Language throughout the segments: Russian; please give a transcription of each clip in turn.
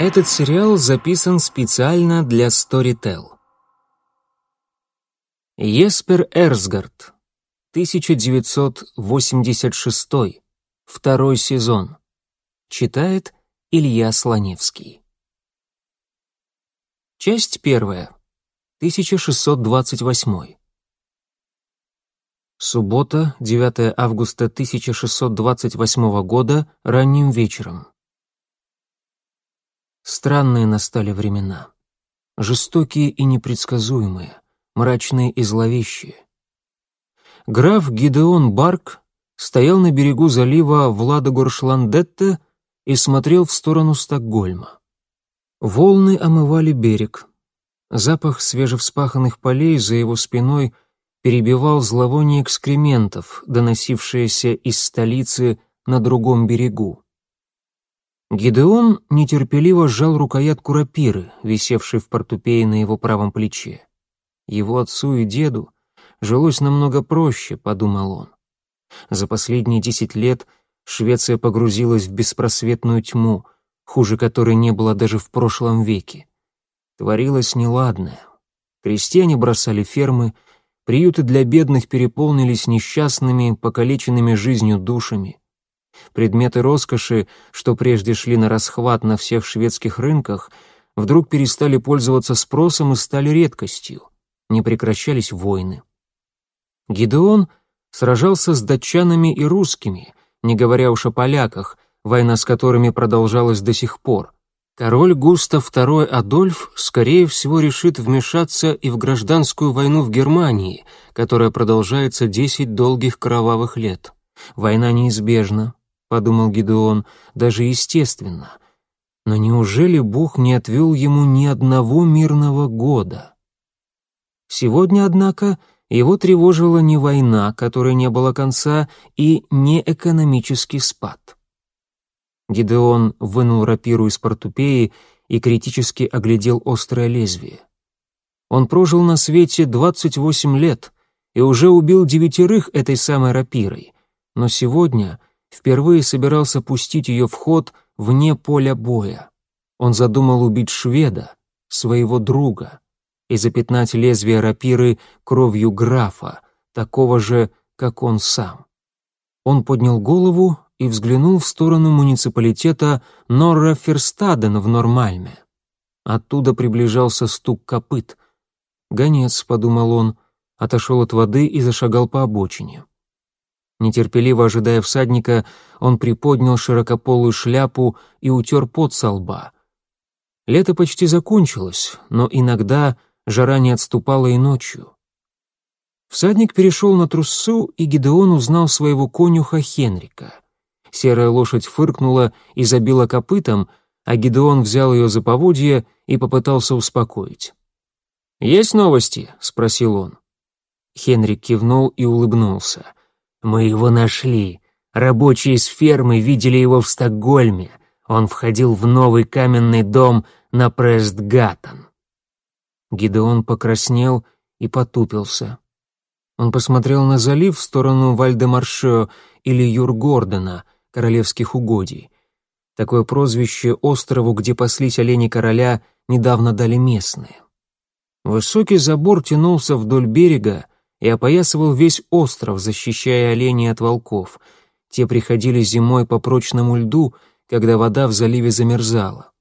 Этот сериал записан специально для Storytel. Еспер Эрсгард, 1986, второй сезон. Читает Илья Слоневский. Часть первая, 1628. Суббота, 9 августа 1628 года, ранним вечером. Странные настали времена. Жестокие и непредсказуемые, мрачные и зловещие. Граф Гидеон Барк стоял на берегу залива Владогоршландетте и смотрел в сторону Стокгольма. Волны омывали берег. Запах свежевспаханных полей за его спиной перебивал зловоние экскрементов, доносившееся из столицы на другом берегу. Гидеон нетерпеливо сжал рукоятку рапиры, висевшей в портупее на его правом плече. Его отцу и деду жилось намного проще, подумал он. За последние десять лет Швеция погрузилась в беспросветную тьму, хуже которой не было даже в прошлом веке. Творилось неладное. Крестьяне бросали фермы, приюты для бедных переполнились несчастными, покалеченными жизнью душами. Предметы роскоши, что прежде шли на расхват на всех шведских рынках, вдруг перестали пользоваться спросом и стали редкостью. Не прекращались войны. Гидеон сражался с датчанами и русскими, не говоря уж о поляках, война с которыми продолжалась до сих пор. Король Густав II Адольф, скорее всего, решит вмешаться и в гражданскую войну в Германии, которая продолжается десять долгих кровавых лет. Война неизбежна, подумал Гидеон, даже естественно. Но неужели Бог не отвел ему ни одного мирного года? Сегодня, однако, его тревожила не война, которой не было конца, и не экономический спад. Гидеон вынул рапиру из портупеи и критически оглядел острое лезвие. Он прожил на свете 28 лет и уже убил девятерых этой самой рапирой, но сегодня впервые собирался пустить ее в ход вне поля боя. Он задумал убить шведа, своего друга, и запятнать лезвие рапиры кровью графа, такого же, как он сам. Он поднял голову и взглянул в сторону муниципалитета Норра Ферстаден в Нормальме. Оттуда приближался стук копыт. «Гонец», — подумал он, отошел от воды и зашагал по обочине. Нетерпеливо ожидая всадника, он приподнял широкополую шляпу и утер пот со лба. Лето почти закончилось, но иногда жара не отступала и ночью. Всадник перешел на труссу, и Гидеон узнал своего конюха Хенрика. Серая лошадь фыркнула и забила копытом, а Гидеон взял ее за поводье и попытался успокоить. «Есть новости?» — спросил он. Хенрик кивнул и улыбнулся — мы его нашли. Рабочие с фермы видели его в Стокгольме. Он входил в новый каменный дом на Престгаттон. Гидеон покраснел и потупился. Он посмотрел на залив в сторону Вальдемаршо или Юргордена, королевских угодий. Такое прозвище острову, где паслись олени короля, недавно дали местные. Высокий забор тянулся вдоль берега, и опоясывал весь остров, защищая оленей от волков. Те приходили зимой по прочному льду, когда вода в заливе замерзала.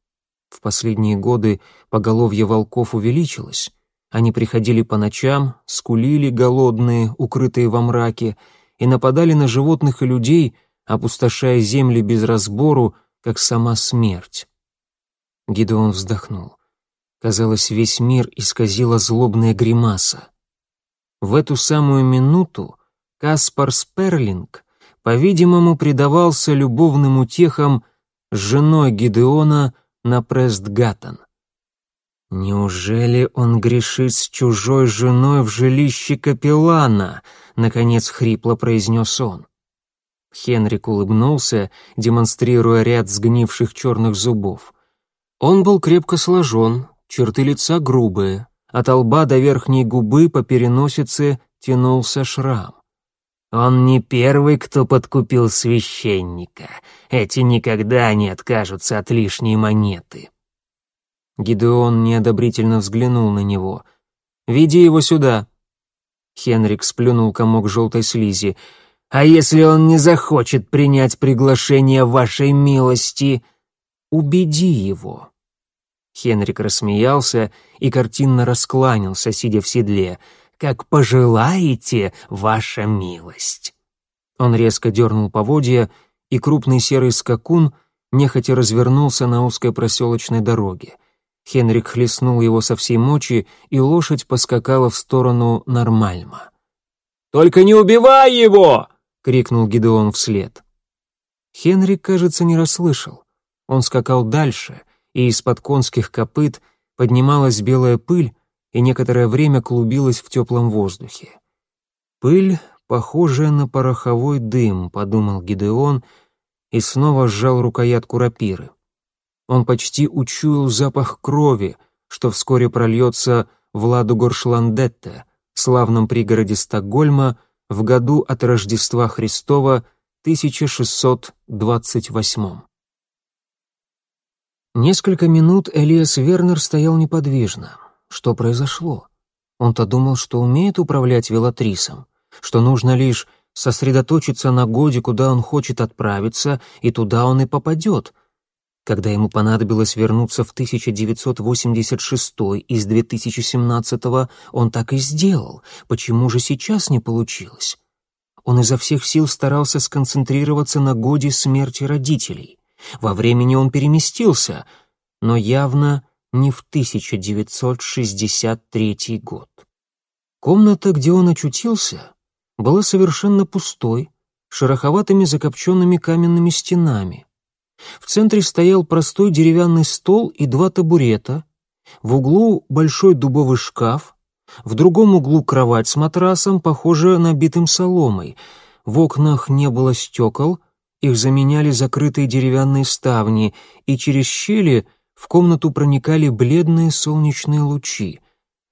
В последние годы поголовье волков увеличилось. Они приходили по ночам, скулили голодные, укрытые во мраке, и нападали на животных и людей, опустошая земли без разбору, как сама смерть. Гидеон вздохнул. Казалось, весь мир исказила злобная гримаса. В эту самую минуту Каспар Сперлинг, по-видимому, предавался любовным утехам с женой Гидеона на Престгаттон. «Неужели он грешит с чужой женой в жилище капеллана?» — наконец хрипло произнес он. Хенрик улыбнулся, демонстрируя ряд сгнивших черных зубов. Он был крепко сложен, черты лица грубые, от лба до верхней губы по переносице тянулся шрам. Он не первый, кто подкупил священника. Эти никогда не откажутся от лишней монеты. Гидеон неодобрительно взглянул на него. «Веди его сюда!» Хенрик сплюнул комок желтой слизи. «А если он не захочет принять приглашение вашей милости?» «Убеди его!» Хенрик рассмеялся и картинно раскланялся, сидя в седле. «Как пожелаете, ваша милость!» Он резко дернул поводья, и крупный серый скакун нехотя развернулся на узкой проселочной дороге. Хенрик хлестнул его со всей мочи, и лошадь поскакала в сторону Нормальма. «Только не убивай его!» — крикнул Гидеон вслед. Хенрик, кажется, не расслышал. Он скакал дальше, и из-под конских копыт поднималась белая пыль и некоторое время клубилась в теплом воздухе. «Пыль, похожая на пороховой дым», — подумал Гидеон и снова сжал рукоятку рапиры. Он почти учуял запах крови, что вскоре прольется в Ладу Горшландетте, славном пригороде Стокгольма, в году от Рождества Христова 1628. Несколько минут Элиас Вернер стоял неподвижно. Что произошло? Он-то думал, что умеет управлять велатрисом, что нужно лишь сосредоточиться на годе, куда он хочет отправиться, и туда он и попадет — когда ему понадобилось вернуться в 1986 из 2017 он так и сделал. Почему же сейчас не получилось? Он изо всех сил старался сконцентрироваться на годе смерти родителей. Во времени он переместился, но явно не в 1963 год. Комната, где он очутился, была совершенно пустой, шероховатыми закопченными каменными стенами. В центре стоял простой деревянный стол и два табурета, в углу большой дубовый шкаф, в другом углу кровать с матрасом, похожая на битым соломой. В окнах не было стекол, их заменяли закрытые деревянные ставни, и через щели в комнату проникали бледные солнечные лучи.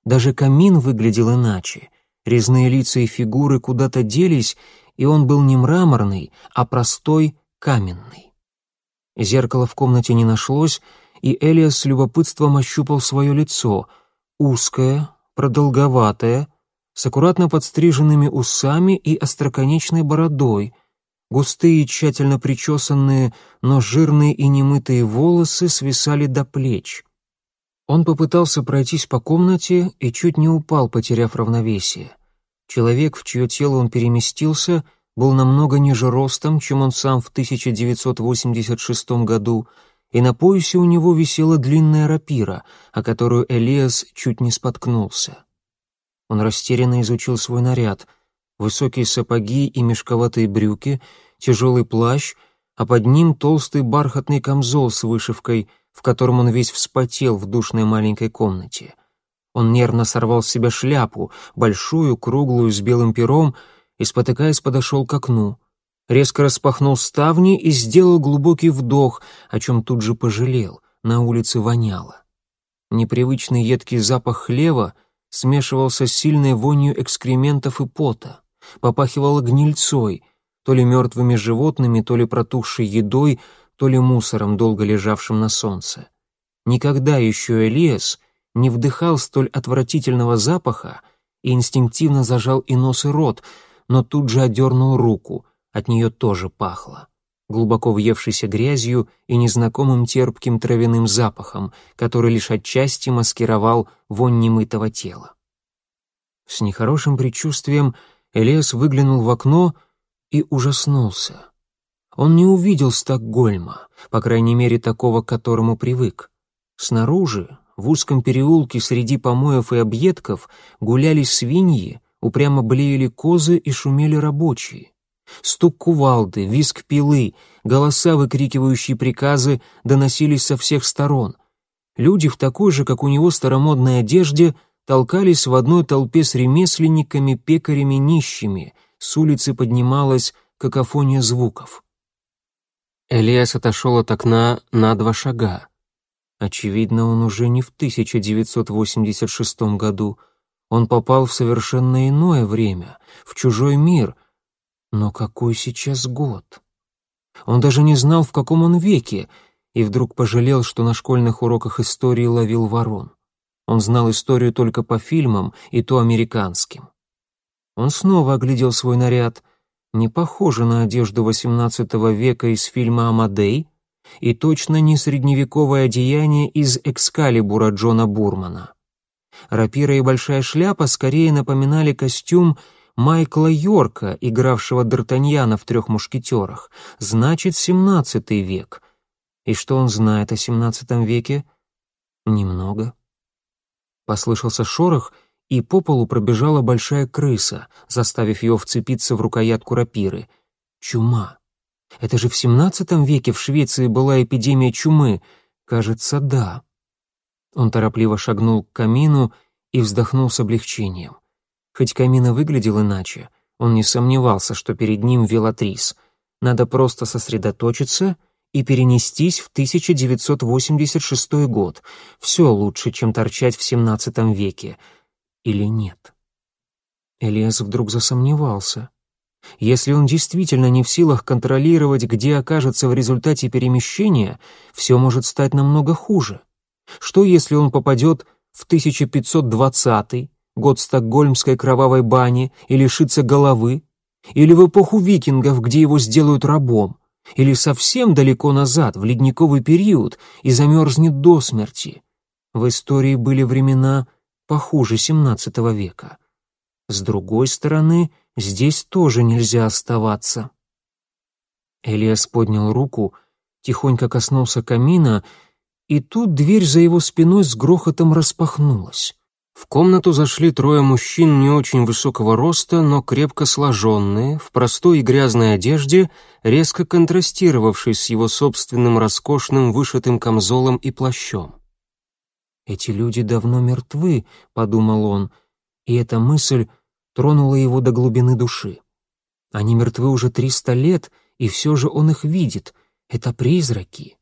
Даже камин выглядел иначе. Резные лица и фигуры куда-то делись, и он был не мраморный, а простой каменный. Зеркала в комнате не нашлось, и Элиас с любопытством ощупал свое лицо. Узкое, продолговатое, с аккуратно подстриженными усами и остроконечной бородой. Густые, тщательно причесанные, но жирные и немытые волосы свисали до плеч. Он попытался пройтись по комнате и чуть не упал, потеряв равновесие. Человек, в чье тело он переместился — был намного ниже ростом, чем он сам в 1986 году, и на поясе у него висела длинная рапира, о которую Элиас чуть не споткнулся. Он растерянно изучил свой наряд. Высокие сапоги и мешковатые брюки, тяжелый плащ, а под ним толстый бархатный камзол с вышивкой, в котором он весь вспотел в душной маленькой комнате. Он нервно сорвал с себя шляпу, большую, круглую, с белым пером, и, спотыкаясь, подошел к окну. Резко распахнул ставни и сделал глубокий вдох, о чем тут же пожалел. На улице воняло. Непривычный едкий запах хлева смешивался с сильной вонью экскрементов и пота. Попахивало гнильцой, то ли мертвыми животными, то ли протухшей едой, то ли мусором, долго лежавшим на солнце. Никогда еще Элиас не вдыхал столь отвратительного запаха и инстинктивно зажал и нос, и рот — но тут же отдернул руку, от нее тоже пахло, глубоко въевшейся грязью и незнакомым терпким травяным запахом, который лишь отчасти маскировал вонь немытого тела. С нехорошим предчувствием Элиас выглянул в окно и ужаснулся. Он не увидел Стокгольма, по крайней мере такого, к которому привык. Снаружи, в узком переулке среди помоев и объедков, гуляли свиньи, упрямо блеяли козы и шумели рабочие. Стук кувалды, визг пилы, голоса, выкрикивающие приказы, доносились со всех сторон. Люди в такой же, как у него, старомодной одежде толкались в одной толпе с ремесленниками, пекарями, нищими. С улицы поднималась какофония звуков. Элиас отошел от окна на два шага. Очевидно, он уже не в 1986 году, он попал в совершенно иное время, в чужой мир. Но какой сейчас год? Он даже не знал, в каком он веке, и вдруг пожалел, что на школьных уроках истории ловил ворон. Он знал историю только по фильмам, и то американским. Он снова оглядел свой наряд. Не похоже на одежду XVIII века из фильма «Амадей», и точно не средневековое одеяние из «Экскалибура» Джона Бурмана. Рапира и большая шляпа скорее напоминали костюм Майкла Йорка, игравшего Д'Артаньяна в «Трех мушкетерах». Значит, XVII век. И что он знает о XVII веке? Немного. Послышался шорох, и по полу пробежала большая крыса, заставив ее вцепиться в рукоятку рапиры. Чума. Это же в XVII веке в Швеции была эпидемия чумы. Кажется, да. Он торопливо шагнул к камину и вздохнул с облегчением. Хоть камин и выглядел иначе, он не сомневался, что перед ним велатрис. Надо просто сосредоточиться и перенестись в 1986 год. Все лучше, чем торчать в XVII веке. Или нет? Элиас вдруг засомневался. Если он действительно не в силах контролировать, где окажется в результате перемещения, все может стать намного хуже. Что если он попадет в 1520 год Стокгольмской кровавой бани и лишится головы, или в эпоху викингов, где его сделают рабом, или совсем далеко назад, в ледниковый период, и замерзнет до смерти. В истории были времена похуже XVII века. С другой стороны, здесь тоже нельзя оставаться. Элиас поднял руку, тихонько коснулся камина, и тут дверь за его спиной с грохотом распахнулась. В комнату зашли трое мужчин не очень высокого роста, но крепко сложенные, в простой и грязной одежде, резко контрастировавшей с его собственным роскошным вышитым камзолом и плащом. «Эти люди давно мертвы», — подумал он, и эта мысль тронула его до глубины души. Они мертвы уже триста лет, и все же он их видит. Это призраки.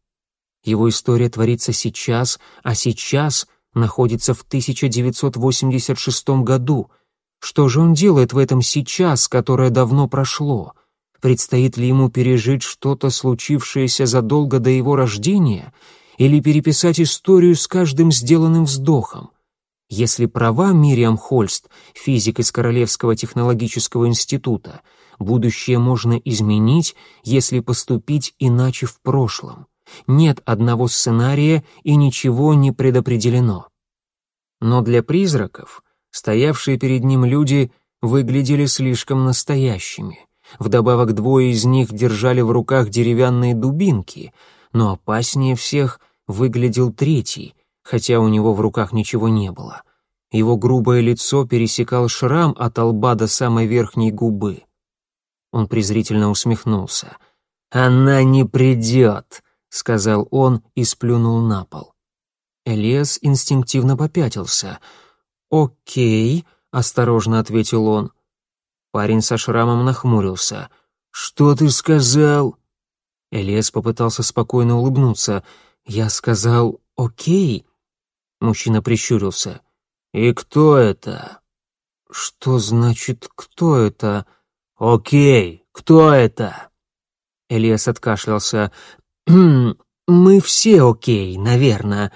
Его история творится сейчас, а сейчас находится в 1986 году. Что же он делает в этом сейчас, которое давно прошло? Предстоит ли ему пережить что-то, случившееся задолго до его рождения, или переписать историю с каждым сделанным вздохом? Если права Мириам Хольст, физик из Королевского технологического института, будущее можно изменить, если поступить иначе в прошлом. Нет одного сценария и ничего не предопределено. Но для призраков стоявшие перед ним люди выглядели слишком настоящими. Вдобавок двое из них держали в руках деревянные дубинки, но опаснее всех выглядел третий, хотя у него в руках ничего не было. Его грубое лицо пересекал шрам от лба до самой верхней губы. Он презрительно усмехнулся. «Она не придет», — сказал он и сплюнул на пол. Элиас инстинктивно попятился. «Окей», — осторожно ответил он. Парень со шрамом нахмурился. «Что ты сказал?» Элиас попытался спокойно улыбнуться. «Я сказал «окей». Мужчина прищурился. «И кто это?» «Что значит «кто это»?» «Окей, кто это?» Элиас откашлялся. «Мы все окей, наверное».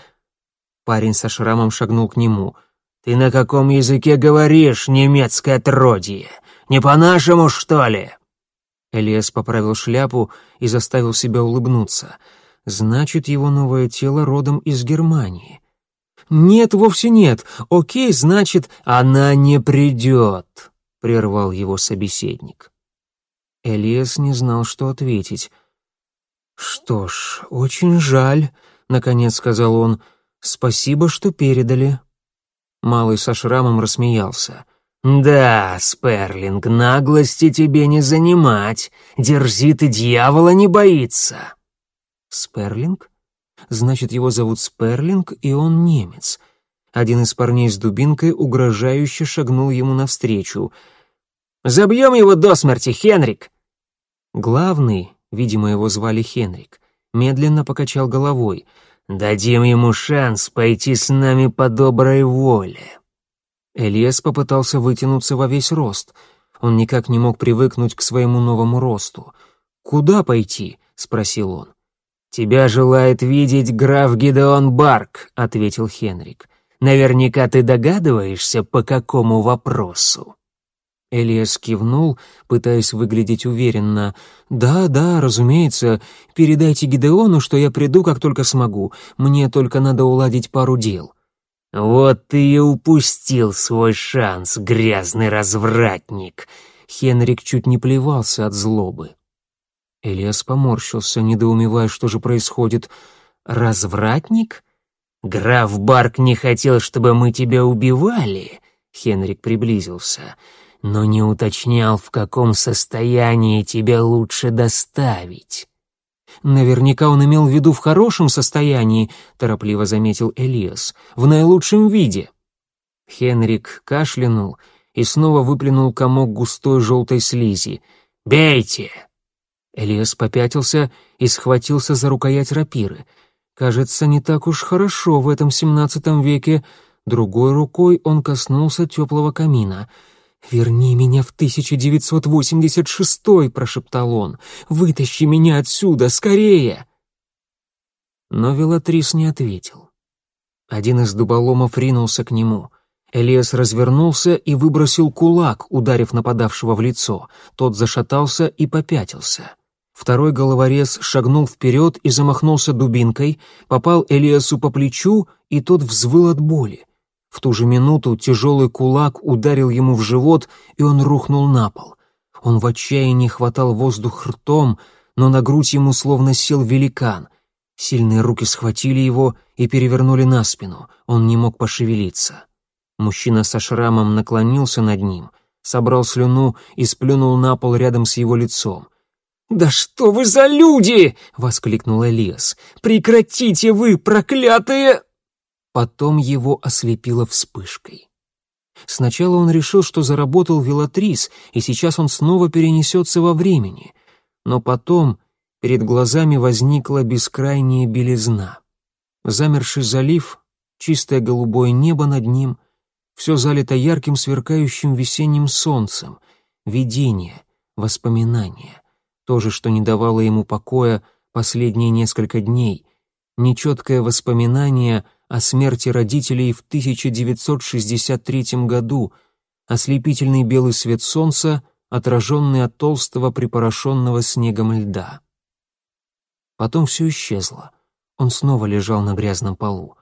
Парень со шрамом шагнул к нему. «Ты на каком языке говоришь, немецкое отродье? Не по-нашему, что ли?» Элиас поправил шляпу и заставил себя улыбнуться. «Значит, его новое тело родом из Германии». «Нет, вовсе нет. Окей, значит, она не придет», — прервал его собеседник. Элиас не знал, что ответить. «Что ж, очень жаль», — наконец сказал он. «Спасибо, что передали». Малый со шрамом рассмеялся. «Да, Сперлинг, наглости тебе не занимать. Дерзит и дьявола не боится». «Сперлинг? Значит, его зовут Сперлинг, и он немец». Один из парней с дубинкой угрожающе шагнул ему навстречу. «Забьем его до смерти, Хенрик!» Главный, видимо, его звали Хенрик, медленно покачал головой. «Дадим ему шанс пойти с нами по доброй воле». Элиас попытался вытянуться во весь рост. Он никак не мог привыкнуть к своему новому росту. «Куда пойти?» — спросил он. «Тебя желает видеть граф Гидеон Барк», — ответил Хенрик. «Наверняка ты догадываешься, по какому вопросу». Элиас кивнул, пытаясь выглядеть уверенно. «Да, да, разумеется. Передайте Гидеону, что я приду, как только смогу. Мне только надо уладить пару дел». «Вот ты и упустил свой шанс, грязный развратник!» Хенрик чуть не плевался от злобы. Элиас поморщился, недоумевая, что же происходит. «Развратник?» «Граф Барк не хотел, чтобы мы тебя убивали», — Хенрик приблизился, «но не уточнял, в каком состоянии тебя лучше доставить». «Наверняка он имел в виду в хорошем состоянии», — торопливо заметил Элиас, — «в наилучшем виде». Хенрик кашлянул и снова выплюнул комок густой желтой слизи. «Бейте!» Элиас попятился и схватился за рукоять рапиры. Кажется, не так уж хорошо в этом семнадцатом веке. Другой рукой он коснулся теплого камина. «Верни меня в 1986-й», — прошептал он. «Вытащи меня отсюда, скорее!» Но Велатрис не ответил. Один из дуболомов ринулся к нему. Элиас развернулся и выбросил кулак, ударив нападавшего в лицо. Тот зашатался и попятился. Второй головорез шагнул вперед и замахнулся дубинкой, попал Элиасу по плечу, и тот взвыл от боли. В ту же минуту тяжелый кулак ударил ему в живот, и он рухнул на пол. Он в отчаянии хватал воздух ртом, но на грудь ему словно сел великан. Сильные руки схватили его и перевернули на спину, он не мог пошевелиться. Мужчина со шрамом наклонился над ним, собрал слюну и сплюнул на пол рядом с его лицом — «Да что вы за люди!» — воскликнул Элиас. «Прекратите вы, проклятые!» Потом его ослепило вспышкой. Сначала он решил, что заработал велатрис, и сейчас он снова перенесется во времени. Но потом перед глазами возникла бескрайняя белизна. Замерший залив, чистое голубое небо над ним, все залито ярким сверкающим весенним солнцем, видение, воспоминания — то же, что не давало ему покоя последние несколько дней, нечеткое воспоминание о смерти родителей в 1963 году, ослепительный белый свет солнца, отраженный от толстого припорошенного снегом льда. Потом все исчезло. Он снова лежал на грязном полу.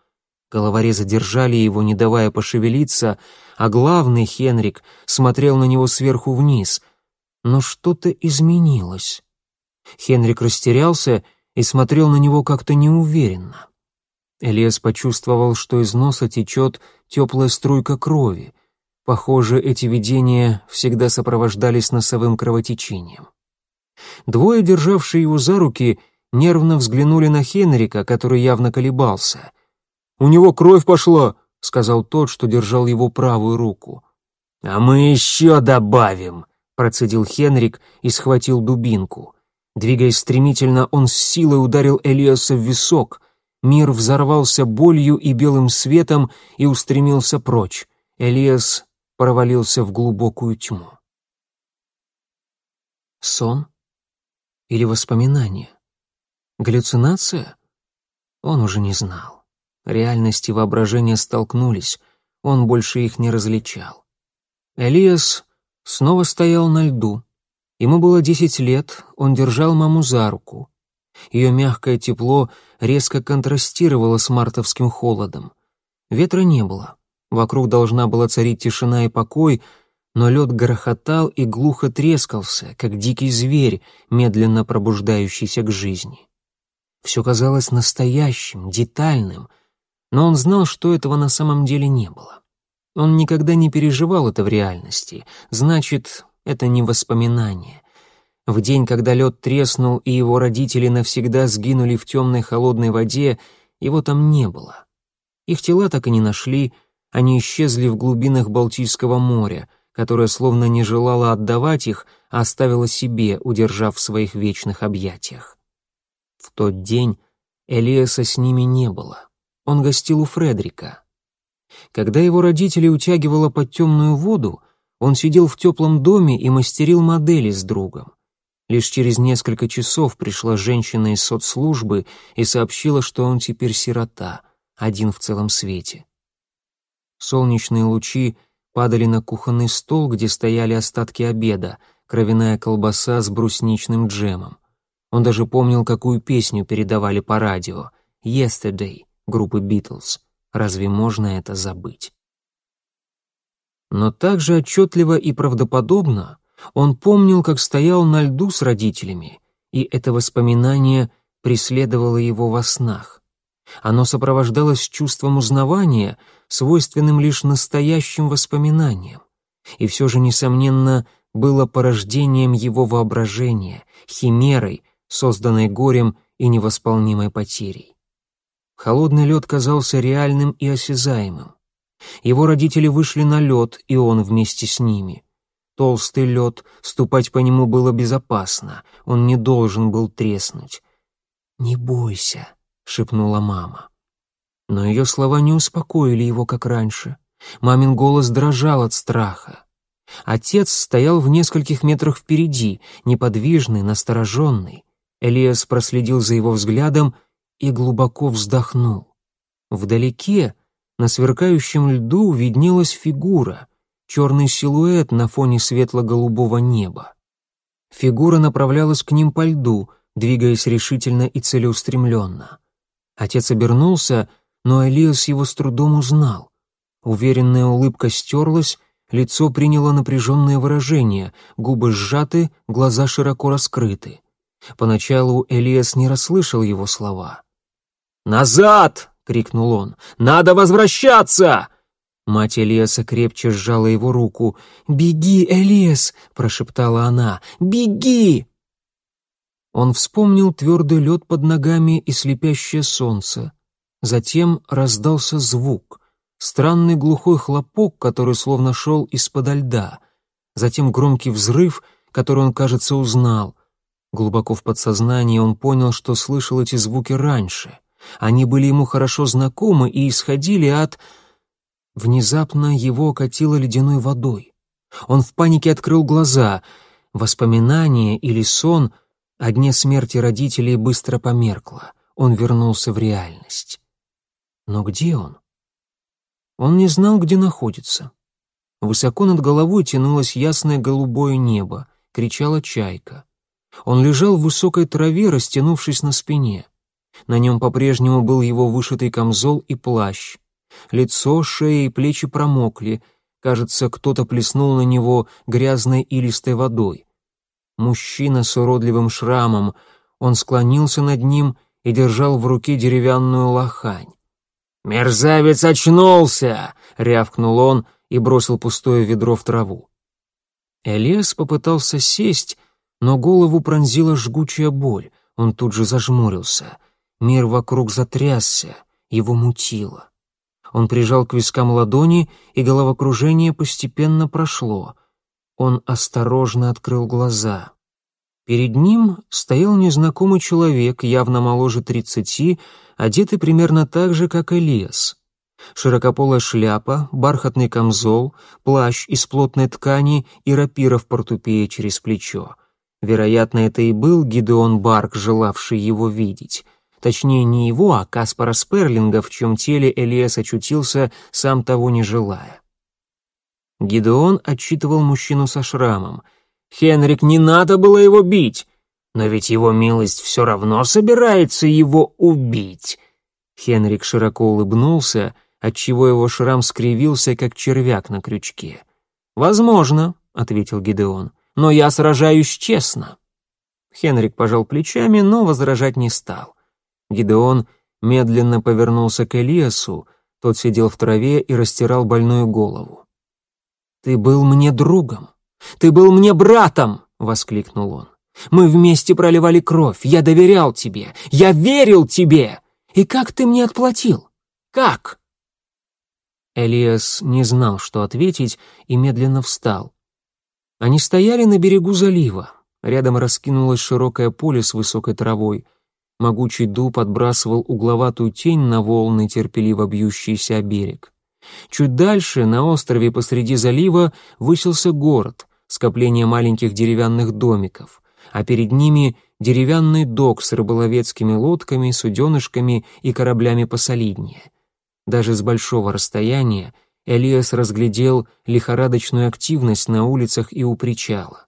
Головорезы держали его, не давая пошевелиться, а главный, Хенрик, смотрел на него сверху вниз — но что-то изменилось. Хенрик растерялся и смотрел на него как-то неуверенно. Элиас почувствовал, что из носа течет теплая струйка крови. Похоже, эти видения всегда сопровождались носовым кровотечением. Двое, державшие его за руки, нервно взглянули на Хенрика, который явно колебался. «У него кровь пошла», — сказал тот, что держал его правую руку. «А мы еще добавим», процедил Хенрик и схватил дубинку. Двигаясь стремительно, он с силой ударил Элиаса в висок. Мир взорвался болью и белым светом и устремился прочь. Элиас провалился в глубокую тьму. Сон? Или воспоминание? Галлюцинация? Он уже не знал. Реальность и воображение столкнулись, он больше их не различал. Элиас снова стоял на льду. Ему было десять лет, он держал маму за руку. Ее мягкое тепло резко контрастировало с мартовским холодом. Ветра не было. Вокруг должна была царить тишина и покой, но лед грохотал и глухо трескался, как дикий зверь, медленно пробуждающийся к жизни. Все казалось настоящим, детальным, но он знал, что этого на самом деле не было. Он никогда не переживал это в реальности, значит, это не воспоминание. В день, когда лед треснул и его родители навсегда сгинули в темной холодной воде, его там не было. Их тела так и не нашли, они исчезли в глубинах Балтийского моря, которое словно не желало отдавать их, а оставило себе, удержав в своих вечных объятиях. В тот день Элиаса с ними не было. Он гостил у Фредрика. Когда его родители утягивало под темную воду, он сидел в теплом доме и мастерил модели с другом. Лишь через несколько часов пришла женщина из соцслужбы и сообщила, что он теперь сирота, один в целом свете. Солнечные лучи падали на кухонный стол, где стояли остатки обеда, кровяная колбаса с брусничным джемом. Он даже помнил, какую песню передавали по радио «Yesterday» группы «Битлз». Разве можно это забыть? Но также отчетливо и правдоподобно он помнил, как стоял на льду с родителями, и это воспоминание преследовало его во снах. Оно сопровождалось чувством узнавания, свойственным лишь настоящим воспоминаниям, и все же, несомненно, было порождением его воображения, химерой, созданной горем и невосполнимой потерей. Холодный лед казался реальным и осязаемым. Его родители вышли на лед, и он вместе с ними. Толстый лед, ступать по нему было безопасно, он не должен был треснуть. «Не бойся», — шепнула мама. Но ее слова не успокоили его, как раньше. Мамин голос дрожал от страха. Отец стоял в нескольких метрах впереди, неподвижный, настороженный. Элиас проследил за его взглядом и глубоко вздохнул. Вдалеке, на сверкающем льду, виднелась фигура, черный силуэт на фоне светло-голубого неба. Фигура направлялась к ним по льду, двигаясь решительно и целеустремленно. Отец обернулся, но Элиас его с трудом узнал. Уверенная улыбка стерлась, лицо приняло напряженное выражение, губы сжаты, глаза широко раскрыты. Поначалу Элиас не расслышал его слова. «Назад!» — крикнул он. «Надо возвращаться!» Мать Элиаса крепче сжала его руку. «Беги, Элиас!» — прошептала она. «Беги!» Он вспомнил твердый лед под ногами и слепящее солнце. Затем раздался звук. Странный глухой хлопок, который словно шел из-подо льда. Затем громкий взрыв, который он, кажется, узнал. Глубоко в подсознании он понял, что слышал эти звуки раньше. Они были ему хорошо знакомы и исходили от... Внезапно его окатило ледяной водой. Он в панике открыл глаза. Воспоминание или сон о дне смерти родителей быстро померкло. Он вернулся в реальность. Но где он? Он не знал, где находится. Высоко над головой тянулось ясное голубое небо, кричала чайка. Он лежал в высокой траве, растянувшись на спине. На нем по-прежнему был его вышитый камзол и плащ. Лицо, шея и плечи промокли. Кажется, кто-то плеснул на него грязной илистой водой. Мужчина с уродливым шрамом. Он склонился над ним и держал в руке деревянную лохань. «Мерзавец очнулся!» — рявкнул он и бросил пустое ведро в траву. Элиас попытался сесть, но голову пронзила жгучая боль. Он тут же зажмурился. Мир вокруг затрясся, его мутило. Он прижал к вискам ладони, и головокружение постепенно прошло. Он осторожно открыл глаза. Перед ним стоял незнакомый человек, явно моложе тридцати, одетый примерно так же, как Элиас. Широкополая шляпа, бархатный камзол, плащ из плотной ткани и рапира в портупее через плечо. Вероятно, это и был Гидеон Барк, желавший его видеть. Точнее, не его, а Каспара Сперлинга, в чем теле Элиас очутился, сам того не желая. Гидеон отчитывал мужчину со шрамом. «Хенрик, не надо было его бить! Но ведь его милость все равно собирается его убить!» Хенрик широко улыбнулся, отчего его шрам скривился, как червяк на крючке. «Возможно», — ответил Гидеон, — «но я сражаюсь честно». Хенрик пожал плечами, но возражать не стал. Гидеон медленно повернулся к Элиасу, тот сидел в траве и растирал больную голову. «Ты был мне другом! Ты был мне братом!» — воскликнул он. «Мы вместе проливали кровь, я доверял тебе, я верил тебе! И как ты мне отплатил? Как?» Элиас не знал, что ответить, и медленно встал. Они стояли на берегу залива. Рядом раскинулось широкое поле с высокой травой — Могучий дуб отбрасывал угловатую тень на волны, терпеливо бьющиеся о берег. Чуть дальше, на острове посреди залива, высился город, скопление маленьких деревянных домиков. а перед ними деревянный док с рыболовецкими лодками, суденышками и кораблями посолиднее. Даже с большого расстояния Элиас разглядел лихорадочную активность на улицах и у причала.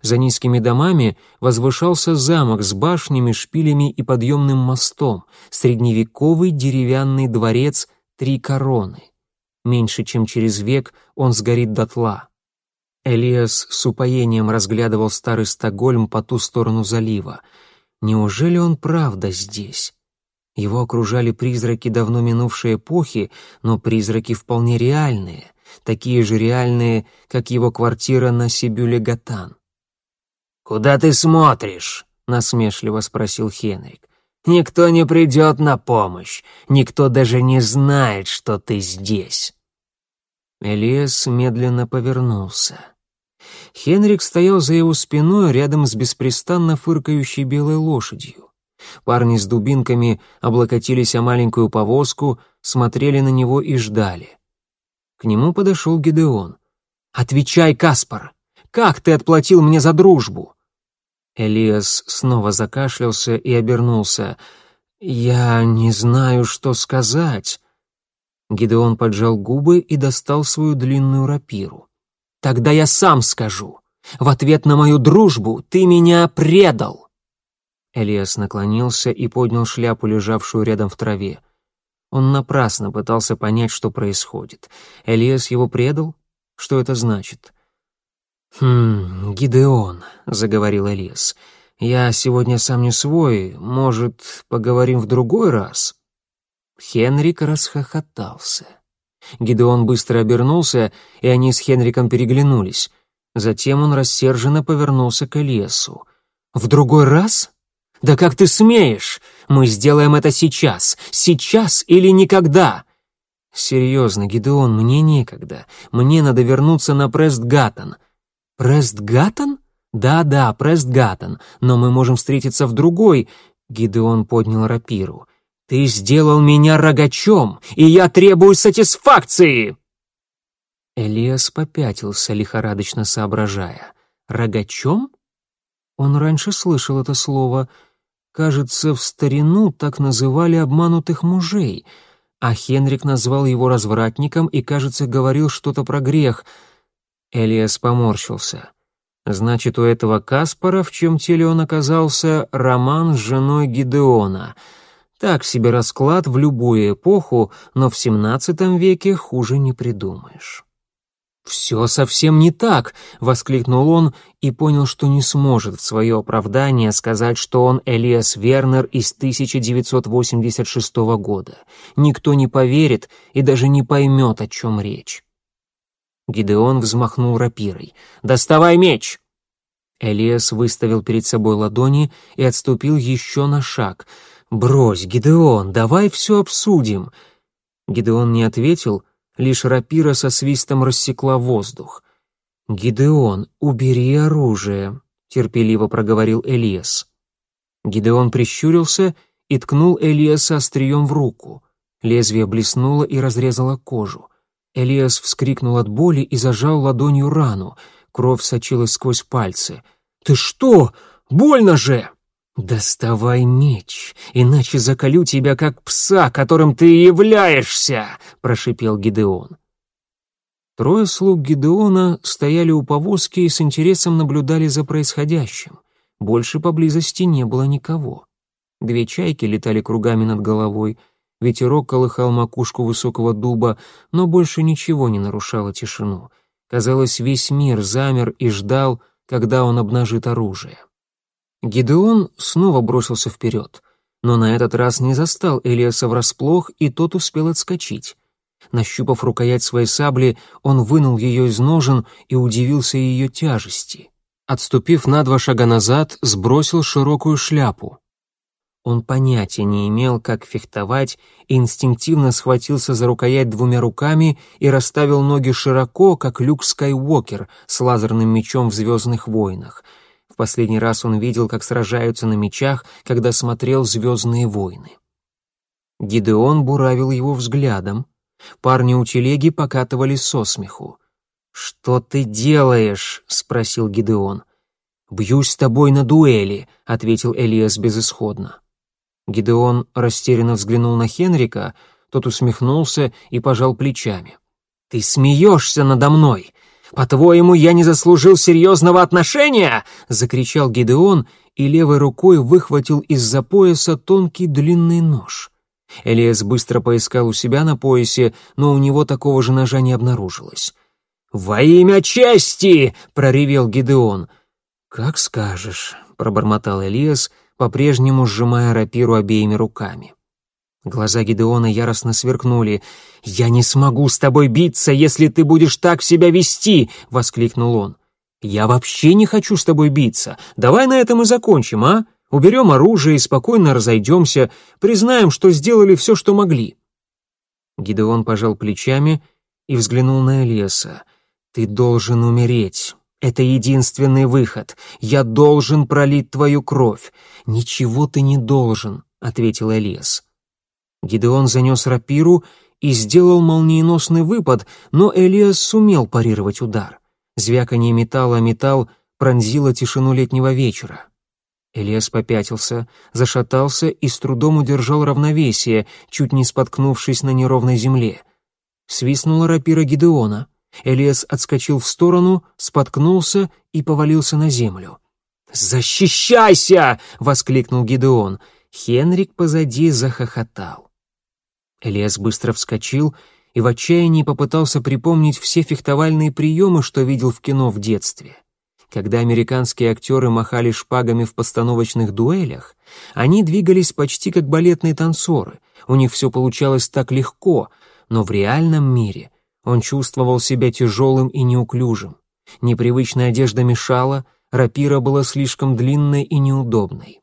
За низкими домами возвышался замок с башнями, шпилями и подъемным мостом, средневековый деревянный дворец «Три короны». Меньше чем через век он сгорит дотла. Элиас с упоением разглядывал старый Стокгольм по ту сторону залива. Неужели он правда здесь? Его окружали призраки давно минувшей эпохи, но призраки вполне реальные, такие же реальные, как его квартира на Сибюле-Гатан. «Куда ты смотришь?» — насмешливо спросил Хенрик. «Никто не придет на помощь, никто даже не знает, что ты здесь». Элиас медленно повернулся. Хенрик стоял за его спиной рядом с беспрестанно фыркающей белой лошадью. Парни с дубинками облокотились о маленькую повозку, смотрели на него и ждали. К нему подошел Гидеон. «Отвечай, Каспар! Как ты отплатил мне за дружбу?» Элиас снова закашлялся и обернулся. «Я не знаю, что сказать». Гидеон поджал губы и достал свою длинную рапиру. «Тогда я сам скажу. В ответ на мою дружбу ты меня предал!» Элиас наклонился и поднял шляпу, лежавшую рядом в траве. Он напрасно пытался понять, что происходит. Элиас его предал? Что это значит? «Хм, Гидеон», — заговорил Элиас, — «я сегодня сам не свой, может, поговорим в другой раз?» Хенрик расхохотался. Гидеон быстро обернулся, и они с Хенриком переглянулись. Затем он рассерженно повернулся к Элиасу. «В другой раз? Да как ты смеешь? Мы сделаем это сейчас, сейчас или никогда!» «Серьезно, Гидеон, мне некогда. Мне надо вернуться на Престгаттон. «Престгаттон?» «Да-да, Престгаттон, но мы можем встретиться в другой...» Гидеон поднял рапиру. «Ты сделал меня рогачом, и я требую сатисфакции!» Элиас попятился, лихорадочно соображая. «Рогачом?» Он раньше слышал это слово. Кажется, в старину так называли обманутых мужей, а Хенрик назвал его развратником и, кажется, говорил что-то про грех — Элиас поморщился. Значит, у этого Каспара, в чем теле он оказался, роман с женой Гидеона. Так себе расклад в любую эпоху, но в XVII веке хуже не придумаешь. «Все совсем не так!» — воскликнул он и понял, что не сможет в свое оправдание сказать, что он Элиас Вернер из 1986 года. Никто не поверит и даже не поймет, о чем речь. Гидеон взмахнул рапирой. «Доставай меч!» Элиас выставил перед собой ладони и отступил еще на шаг. «Брось, Гидеон, давай все обсудим!» Гидеон не ответил, лишь рапира со свистом рассекла воздух. «Гидеон, убери оружие», — терпеливо проговорил Элиас. Гидеон прищурился и ткнул Элиаса острием в руку. Лезвие блеснуло и разрезало кожу. Элиас вскрикнул от боли и зажал ладонью рану. Кровь сочилась сквозь пальцы. «Ты что? Больно же!» «Доставай меч, иначе заколю тебя, как пса, которым ты являешься!» — прошипел Гидеон. Трое слуг Гидеона стояли у повозки и с интересом наблюдали за происходящим. Больше поблизости не было никого. Две чайки летали кругами над головой — Ветерок колыхал макушку высокого дуба, но больше ничего не нарушало тишину. Казалось, весь мир замер и ждал, когда он обнажит оружие. Гидеон снова бросился вперед, но на этот раз не застал Элиаса врасплох, и тот успел отскочить. Нащупав рукоять своей сабли, он вынул ее из ножен и удивился ее тяжести. Отступив на два шага назад, сбросил широкую шляпу. Он понятия не имел, как фехтовать, и инстинктивно схватился за рукоять двумя руками и расставил ноги широко, как Люк Скайуокер с лазерным мечом в «Звездных войнах». В последний раз он видел, как сражаются на мечах, когда смотрел «Звездные войны». Гидеон буравил его взглядом. Парни у телеги покатывались со смеху. «Что ты делаешь?» — спросил Гидеон. «Бьюсь с тобой на дуэли», — ответил Элиас безысходно. Гидеон растерянно взглянул на Хенрика, тот усмехнулся и пожал плечами. «Ты смеешься надо мной! По-твоему, я не заслужил серьезного отношения?» — закричал Гидеон и левой рукой выхватил из-за пояса тонкий длинный нож. Элиас быстро поискал у себя на поясе, но у него такого же ножа не обнаружилось. «Во имя чести!» — проревел Гидеон. «Как скажешь», — пробормотал Элиас, по-прежнему сжимая рапиру обеими руками. Глаза Гидеона яростно сверкнули. «Я не смогу с тобой биться, если ты будешь так себя вести!» — воскликнул он. «Я вообще не хочу с тобой биться. Давай на этом и закончим, а? Уберем оружие и спокойно разойдемся, признаем, что сделали все, что могли». Гидеон пожал плечами и взглянул на Элиаса. «Ты должен умереть. Это единственный выход. Я должен пролить твою кровь. Ничего ты не должен», — ответил Элиас. Гидеон занес рапиру и сделал молниеносный выпад, но Элиас сумел парировать удар. Звяканье металла металл пронзило тишину летнего вечера. Элиас попятился, зашатался и с трудом удержал равновесие, чуть не споткнувшись на неровной земле. Свистнула рапира Гидеона. Элиас отскочил в сторону, споткнулся и повалился на землю. «Защищайся!» — воскликнул Гидеон. Хенрик позади захохотал. Элиас быстро вскочил и в отчаянии попытался припомнить все фехтовальные приемы, что видел в кино в детстве. Когда американские актеры махали шпагами в постановочных дуэлях, они двигались почти как балетные танцоры, у них все получалось так легко, но в реальном мире он чувствовал себя тяжелым и неуклюжим. Непривычная одежда мешала, рапира была слишком длинной и неудобной.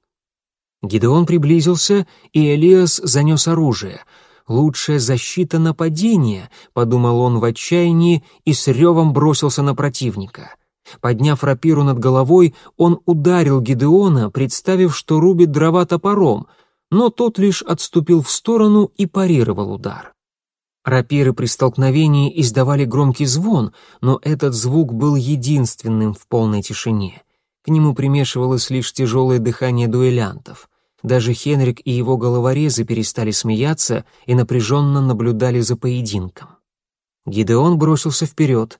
Гидеон приблизился, и Элиас занес оружие — «Лучшая защита нападения», — подумал он в отчаянии и с ревом бросился на противника. Подняв рапиру над головой, он ударил Гидеона, представив, что рубит дрова топором, но тот лишь отступил в сторону и парировал удар. Рапиры при столкновении издавали громкий звон, но этот звук был единственным в полной тишине. К нему примешивалось лишь тяжелое дыхание дуэлянтов. Даже Хенрик и его головорезы перестали смеяться и напряженно наблюдали за поединком. Гидеон бросился вперед.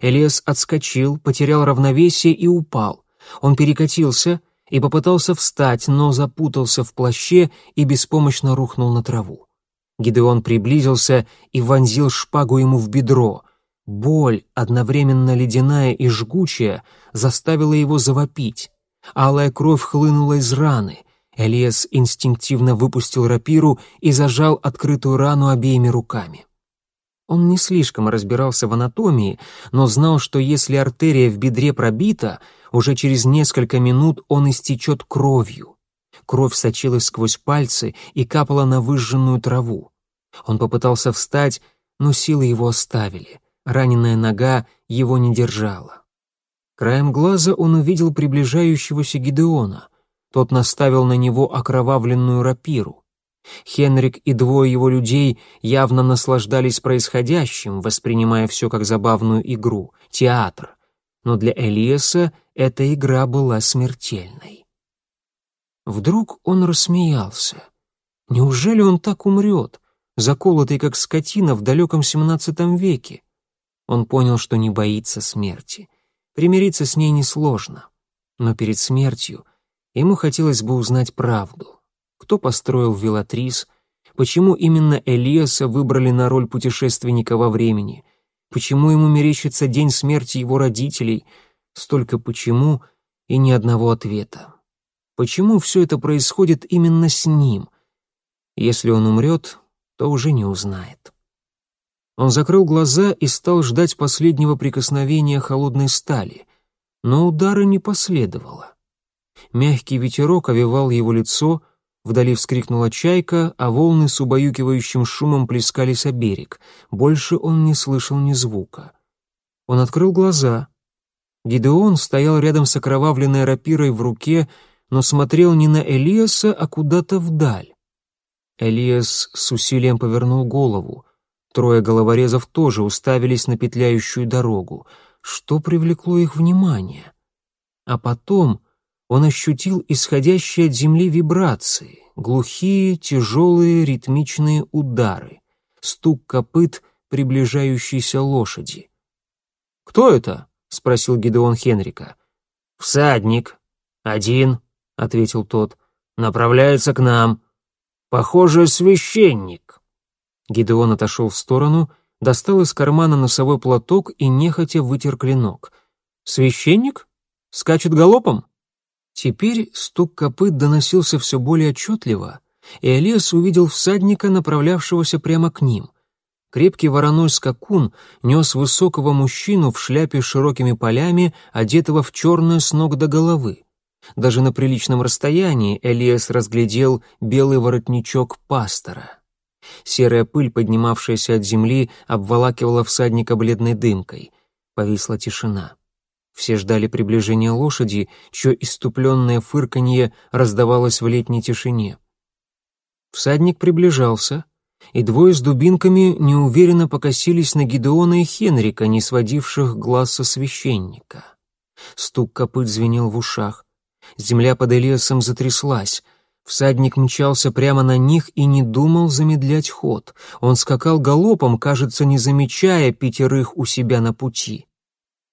Элиас отскочил, потерял равновесие и упал. Он перекатился и попытался встать, но запутался в плаще и беспомощно рухнул на траву. Гидеон приблизился и вонзил шпагу ему в бедро. Боль, одновременно ледяная и жгучая, заставила его завопить. Алая кровь хлынула из раны — Элиас инстинктивно выпустил рапиру и зажал открытую рану обеими руками. Он не слишком разбирался в анатомии, но знал, что если артерия в бедре пробита, уже через несколько минут он истечет кровью. Кровь сочилась сквозь пальцы и капала на выжженную траву. Он попытался встать, но силы его оставили. Раненая нога его не держала. Краем глаза он увидел приближающегося Гидеона. Тот наставил на него окровавленную рапиру. Хенрик и двое его людей явно наслаждались происходящим, воспринимая все как забавную игру, театр. Но для Элиаса эта игра была смертельной. Вдруг он рассмеялся. Неужели он так умрет, заколотый как скотина в далеком XVII веке? Он понял, что не боится смерти. Примириться с ней несложно. Но перед смертью Ему хотелось бы узнать правду. Кто построил Велатрис? Почему именно Элиаса выбрали на роль путешественника во времени? Почему ему мерещится день смерти его родителей? Столько почему и ни одного ответа. Почему все это происходит именно с ним? Если он умрет, то уже не узнает. Он закрыл глаза и стал ждать последнего прикосновения холодной стали, но удара не последовало. Мягкий ветерок овевал его лицо, вдали вскрикнула чайка, а волны с убаюкивающим шумом плескались о берег. Больше он не слышал ни звука. Он открыл глаза. Гидеон стоял рядом с окровавленной рапирой в руке, но смотрел не на Элиаса, а куда-то вдаль. Элиас с усилием повернул голову. Трое головорезов тоже уставились на петляющую дорогу. Что привлекло их внимание? А потом он ощутил исходящие от земли вибрации, глухие, тяжелые ритмичные удары, стук копыт приближающейся лошади. «Кто это?» — спросил Гидеон Хенрика. «Всадник. Один», — ответил тот. «Направляется к нам. Похоже, священник». Гидеон отошел в сторону, достал из кармана носовой платок и нехотя вытер клинок. «Священник? Скачет галопом?» Теперь стук копыт доносился все более отчетливо, и Элиас увидел всадника, направлявшегося прямо к ним. Крепкий вороной скакун нес высокого мужчину в шляпе с широкими полями, одетого в черное с ног до головы. Даже на приличном расстоянии Элиас разглядел белый воротничок пастора. Серая пыль, поднимавшаяся от земли, обволакивала всадника бледной дымкой. Повисла тишина. Все ждали приближения лошади, чье иступленное фырканье раздавалось в летней тишине. Всадник приближался, и двое с дубинками неуверенно покосились на Гидеона и Хенрика, не сводивших глаз со священника. Стук копыт звенел в ушах. Земля под Элиасом затряслась. Всадник мчался прямо на них и не думал замедлять ход. Он скакал галопом, кажется, не замечая пятерых у себя на пути.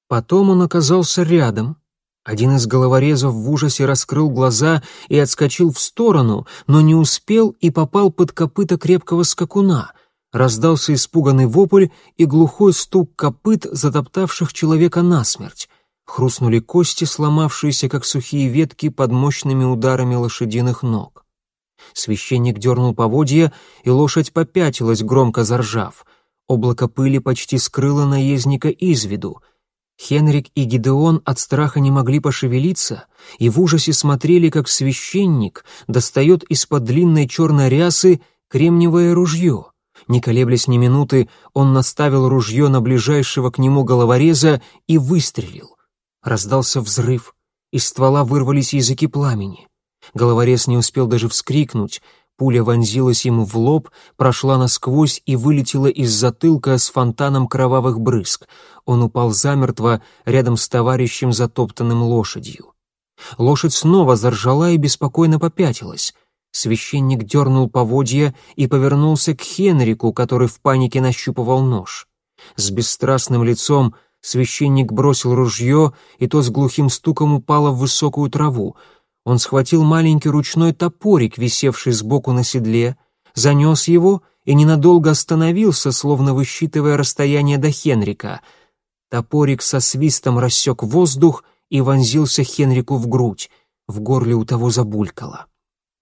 Потом он оказался рядом. Один из головорезов в ужасе раскрыл глаза и отскочил в сторону, но не успел и попал под копыта крепкого скакуна. Раздался испуганный вопль и глухой стук копыт, затоптавших человека насмерть. Хрустнули кости, сломавшиеся, как сухие ветки, под мощными ударами лошадиных ног. Священник дернул поводья, и лошадь попятилась, громко заржав. Облако пыли почти скрыло наездника из виду — Хенрик и Гидеон от страха не могли пошевелиться и в ужасе смотрели, как священник достает из-под длинной черной рясы кремниевое ружье. Не колеблясь ни минуты, он наставил ружье на ближайшего к нему головореза и выстрелил. Раздался взрыв, из ствола вырвались языки пламени. Головорез не успел даже вскрикнуть, Пуля вонзилась ему в лоб, прошла насквозь и вылетела из затылка с фонтаном кровавых брызг. Он упал замертво рядом с товарищем, затоптанным лошадью. Лошадь снова заржала и беспокойно попятилась. Священник дернул поводья и повернулся к Хенрику, который в панике нащупывал нож. С бесстрастным лицом священник бросил ружье, и то с глухим стуком упало в высокую траву — он схватил маленький ручной топорик, висевший сбоку на седле, занес его и ненадолго остановился, словно высчитывая расстояние до Хенрика. Топорик со свистом рассек воздух и вонзился Хенрику в грудь. В горле у того забулькало.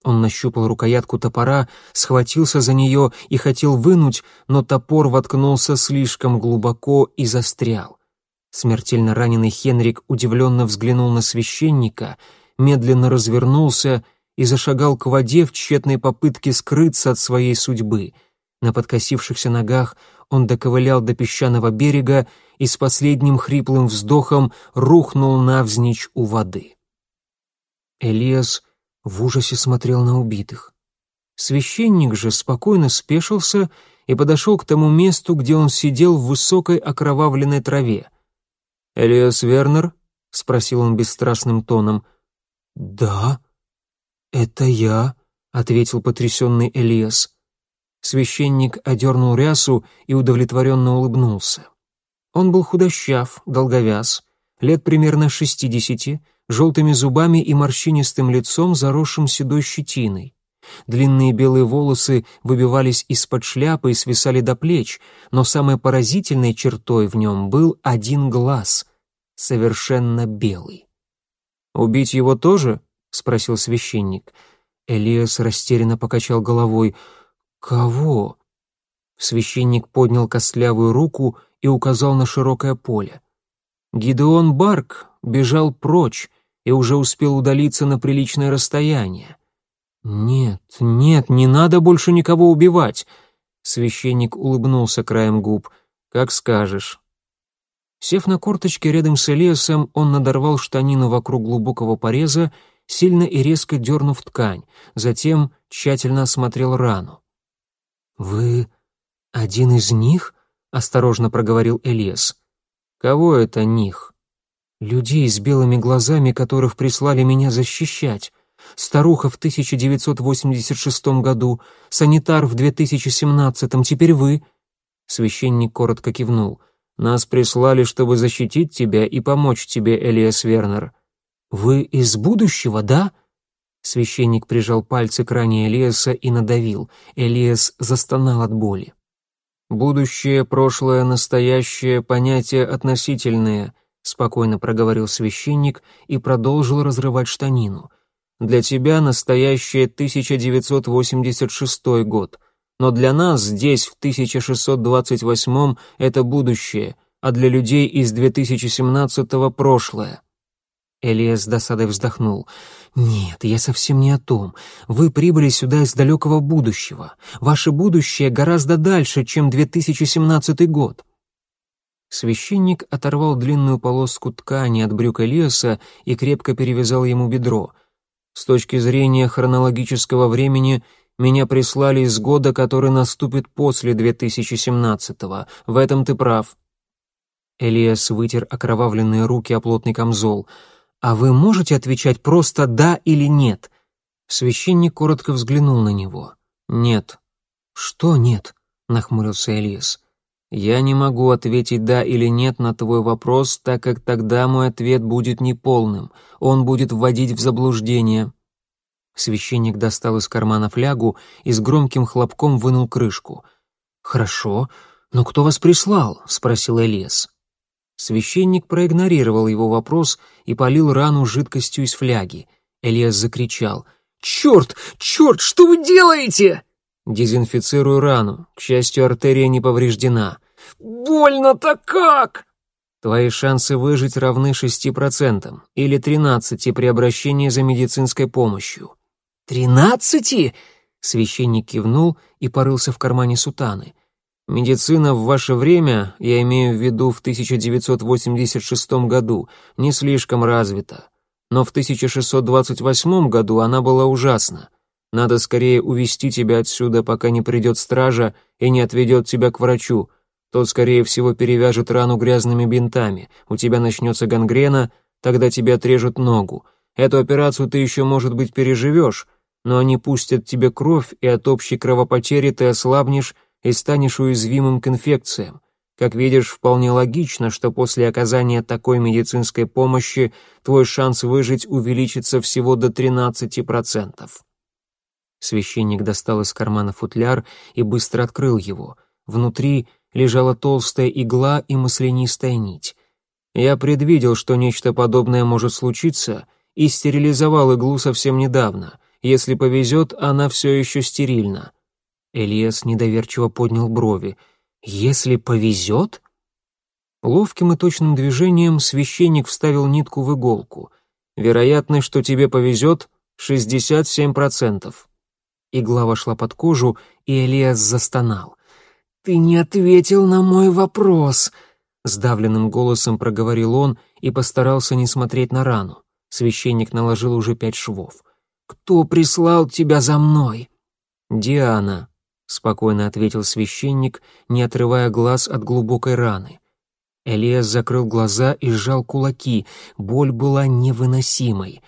Он нащупал рукоятку топора, схватился за нее и хотел вынуть, но топор воткнулся слишком глубоко и застрял. Смертельно раненый Хенрик удивленно взглянул на священника — медленно развернулся и зашагал к воде в тщетной попытке скрыться от своей судьбы. На подкосившихся ногах он доковылял до песчаного берега и с последним хриплым вздохом рухнул навзничь у воды. Элиас в ужасе смотрел на убитых. Священник же спокойно спешился и подошел к тому месту, где он сидел в высокой окровавленной траве. «Элиас Вернер?» — спросил он бесстрастным тоном — «Да, это я», — ответил потрясенный Элиас. Священник одернул рясу и удовлетворенно улыбнулся. Он был худощав, долговяз, лет примерно шестидесяти, желтыми зубами и морщинистым лицом, заросшим седой щетиной. Длинные белые волосы выбивались из-под шляпы и свисали до плеч, но самой поразительной чертой в нем был один глаз, совершенно белый. «Убить его тоже?» — спросил священник. Элиас растерянно покачал головой. «Кого?» Священник поднял костлявую руку и указал на широкое поле. Гидеон Барк бежал прочь и уже успел удалиться на приличное расстояние. «Нет, нет, не надо больше никого убивать!» Священник улыбнулся краем губ. «Как скажешь». Сев на корточке рядом с Элиасом, он надорвал штанину вокруг глубокого пореза, сильно и резко дернув ткань, затем тщательно осмотрел рану. «Вы один из них?» — осторожно проговорил Элиас. «Кого это них?» Людей с белыми глазами, которых прислали меня защищать. Старуха в 1986 году, санитар в 2017, теперь вы». Священник коротко кивнул. «Нас прислали, чтобы защитить тебя и помочь тебе, Элиас Вернер». «Вы из будущего, да?» Священник прижал пальцы к ране Элиаса и надавил. Элиас застонал от боли. «Будущее, прошлое, настоящее — понятия относительные», — спокойно проговорил священник и продолжил разрывать штанину. «Для тебя настоящее 1986 год, но для нас здесь, в 1628 это будущее, а для людей из 2017 прошлое». Элиас с досадой вздохнул. «Нет, я совсем не о том. Вы прибыли сюда из далекого будущего. Ваше будущее гораздо дальше, чем 2017 год». Священник оторвал длинную полоску ткани от брюка Элиаса и крепко перевязал ему бедро. «С точки зрения хронологического времени меня прислали из года, который наступит после 2017-го. В этом ты прав». Элиас вытер окровавленные руки о плотный камзол — «А вы можете отвечать просто «да» или «нет»?» Священник коротко взглянул на него. «Нет». «Что нет?» — нахмурился Элиас. «Я не могу ответить «да» или «нет» на твой вопрос, так как тогда мой ответ будет неполным. Он будет вводить в заблуждение». Священник достал из кармана флягу и с громким хлопком вынул крышку. «Хорошо, но кто вас прислал?» — спросил Элиас. Священник проигнорировал его вопрос и полил рану жидкостью из фляги. Элиас закричал. «Черт! Черт! Что вы делаете?» «Дезинфицирую рану. К счастью, артерия не повреждена». «Больно-то как!» Твои шансы выжить равны шести процентам или тринадцати при обращении за медицинской помощью. Тринадцати? Священник кивнул и порылся в кармане сутаны. Медицина в ваше время, я имею в виду в 1986 году, не слишком развита. Но в 1628 году она была ужасна. Надо скорее увести тебя отсюда, пока не придет стража и не отведет тебя к врачу. Тот, скорее всего, перевяжет рану грязными бинтами. У тебя начнется гангрена, тогда тебе отрежут ногу. Эту операцию ты еще, может быть, переживешь, но они пустят тебе кровь, и от общей кровопотери ты ослабнешь и станешь уязвимым к инфекциям. Как видишь, вполне логично, что после оказания такой медицинской помощи твой шанс выжить увеличится всего до 13%. Священник достал из кармана футляр и быстро открыл его. Внутри лежала толстая игла и маслянистая нить. Я предвидел, что нечто подобное может случиться, и стерилизовал иглу совсем недавно. Если повезет, она все еще стерильна. Элиас недоверчиво поднял брови. «Если повезет?» Ловким и точным движением священник вставил нитку в иголку. «Вероятность, что тебе повезет, 67%. Игла вошла под кожу, и Элиас застонал. «Ты не ответил на мой вопрос!» Сдавленным голосом проговорил он и постарался не смотреть на рану. Священник наложил уже пять швов. «Кто прислал тебя за мной?» «Диана», — спокойно ответил священник, не отрывая глаз от глубокой раны. Элиас закрыл глаза и сжал кулаки, боль была невыносимой.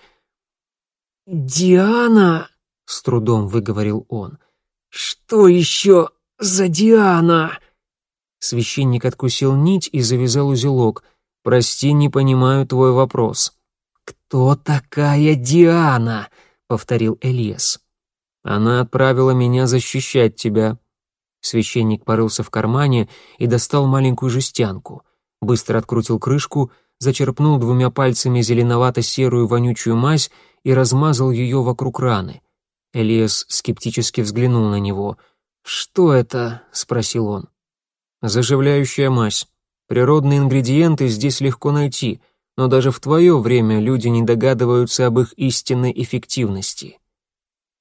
«Диана!» — с трудом выговорил он. «Что еще за Диана?» Священник откусил нить и завязал узелок. «Прости, не понимаю твой вопрос». «Кто такая Диана?» — повторил Элиас. Она отправила меня защищать тебя». Священник порылся в кармане и достал маленькую жестянку. Быстро открутил крышку, зачерпнул двумя пальцами зеленовато-серую вонючую мазь и размазал ее вокруг раны. Элиас скептически взглянул на него. «Что это?» — спросил он. «Заживляющая мазь. Природные ингредиенты здесь легко найти, но даже в твое время люди не догадываются об их истинной эффективности».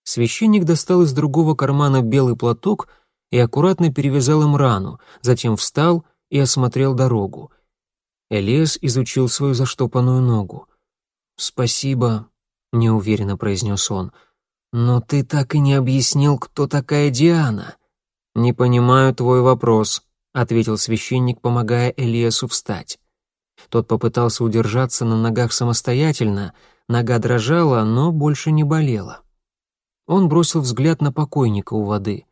Священник достал из другого кармана белый платок и аккуратно перевязал им рану, затем встал и осмотрел дорогу. Элиас изучил свою заштопанную ногу. «Спасибо», — неуверенно произнес он, — «но ты так и не объяснил, кто такая Диана». «Не понимаю твой вопрос», — ответил священник, помогая Элиасу встать. Тот попытался удержаться на ногах самостоятельно, нога дрожала, но больше не болела. Он бросил взгляд на покойника у воды.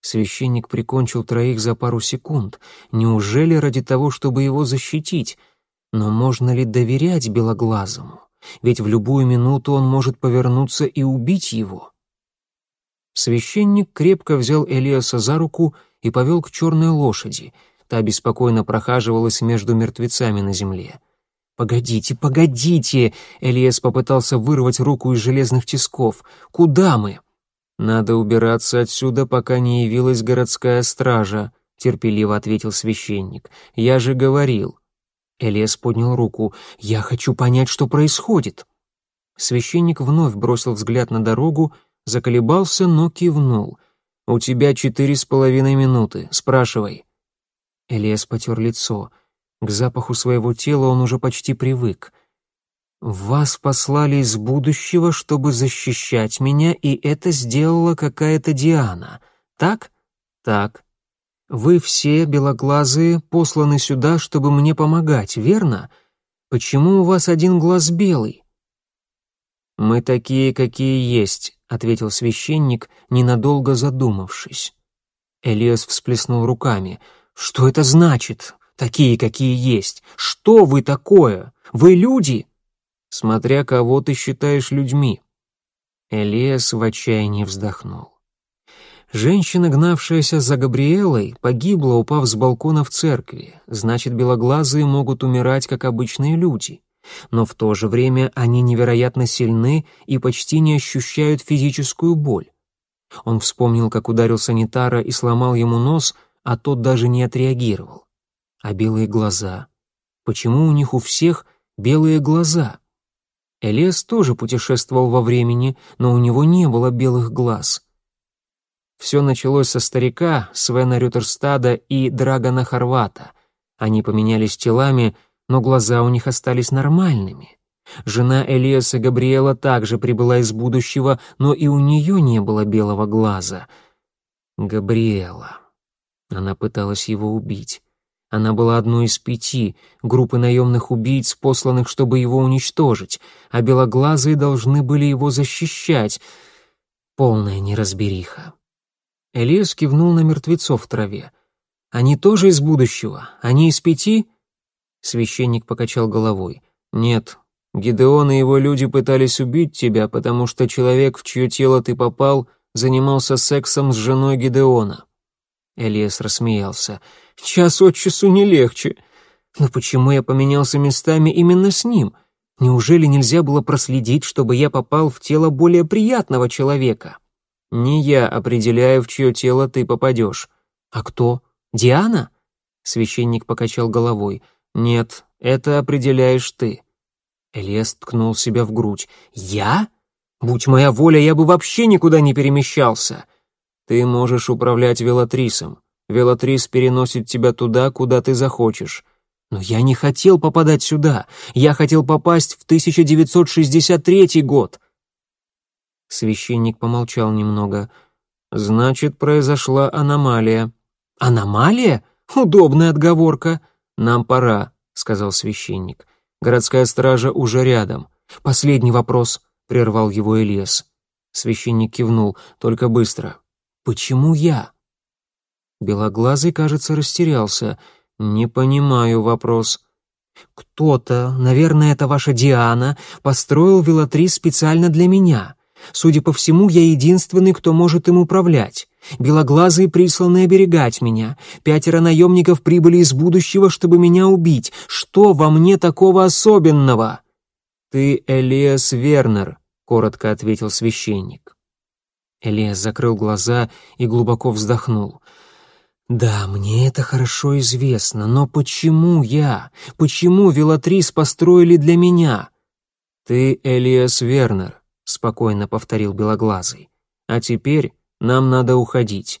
Священник прикончил троих за пару секунд. Неужели ради того, чтобы его защитить? Но можно ли доверять Белоглазому? Ведь в любую минуту он может повернуться и убить его. Священник крепко взял Элиаса за руку и повел к черной лошади. Та беспокойно прохаживалась между мертвецами на земле. «Погодите, погодите!» Элиас попытался вырвать руку из железных тисков. «Куда мы?» «Надо убираться отсюда, пока не явилась городская стража», — терпеливо ответил священник. «Я же говорил». Элиас поднял руку. «Я хочу понять, что происходит». Священник вновь бросил взгляд на дорогу, заколебался, но кивнул. «У тебя четыре с половиной минуты. Спрашивай». Элиас потер лицо. К запаху своего тела он уже почти привык. «Вас послали из будущего, чтобы защищать меня, и это сделала какая-то Диана. Так? Так. Вы все, белоглазые, посланы сюда, чтобы мне помогать, верно? Почему у вас один глаз белый?» «Мы такие, какие есть», — ответил священник, ненадолго задумавшись. Элиас всплеснул руками. «Что это значит? Такие, какие есть? Что вы такое? Вы люди?» смотря кого ты считаешь людьми». Элиас в отчаянии вздохнул. Женщина, гнавшаяся за Габриэлой, погибла, упав с балкона в церкви. Значит, белоглазые могут умирать, как обычные люди. Но в то же время они невероятно сильны и почти не ощущают физическую боль. Он вспомнил, как ударил санитара и сломал ему нос, а тот даже не отреагировал. А белые глаза? Почему у них у всех белые глаза? Элиас тоже путешествовал во времени, но у него не было белых глаз. Все началось со старика, Свена Рютерстада и Драгона Хорвата. Они поменялись телами, но глаза у них остались нормальными. Жена Элиаса Габриэла также прибыла из будущего, но и у нее не было белого глаза. Габриэла. Она пыталась его убить. Она была одной из пяти группы наемных убийц, посланных, чтобы его уничтожить, а белоглазые должны были его защищать. Полная неразбериха. Элиас кивнул на мертвецов в траве. «Они тоже из будущего? Они из пяти?» Священник покачал головой. «Нет, Гидеон и его люди пытались убить тебя, потому что человек, в чье тело ты попал, занимался сексом с женой Гидеона». Элиас рассмеялся. Час от часу не легче. Но почему я поменялся местами именно с ним? Неужели нельзя было проследить, чтобы я попал в тело более приятного человека? Не я определяю, в чье тело ты попадешь. А кто? Диана? Священник покачал головой. Нет, это определяешь ты. Элиас ткнул себя в грудь. Я? Будь моя воля, я бы вообще никуда не перемещался. Ты можешь управлять велатрисом. Велатрис переносит тебя туда, куда ты захочешь. Но я не хотел попадать сюда. Я хотел попасть в 1963 год. Священник помолчал немного. Значит, произошла аномалия. Аномалия? Удобная отговорка. Нам пора, сказал священник. Городская стража уже рядом. Последний вопрос, прервал его Элиас. Священник кивнул, только быстро. Почему я? Белоглазый, кажется, растерялся. «Не понимаю вопрос». «Кто-то, наверное, это ваша Диана, построил велотрис специально для меня. Судя по всему, я единственный, кто может им управлять. Белоглазые присланы оберегать меня. Пятеро наемников прибыли из будущего, чтобы меня убить. Что во мне такого особенного?» «Ты Элиас Вернер», — коротко ответил священник. Элиас закрыл глаза и глубоко вздохнул — «Да, мне это хорошо известно, но почему я? Почему Велатрис построили для меня?» «Ты Элиас Вернер», — спокойно повторил Белоглазый. «А теперь нам надо уходить».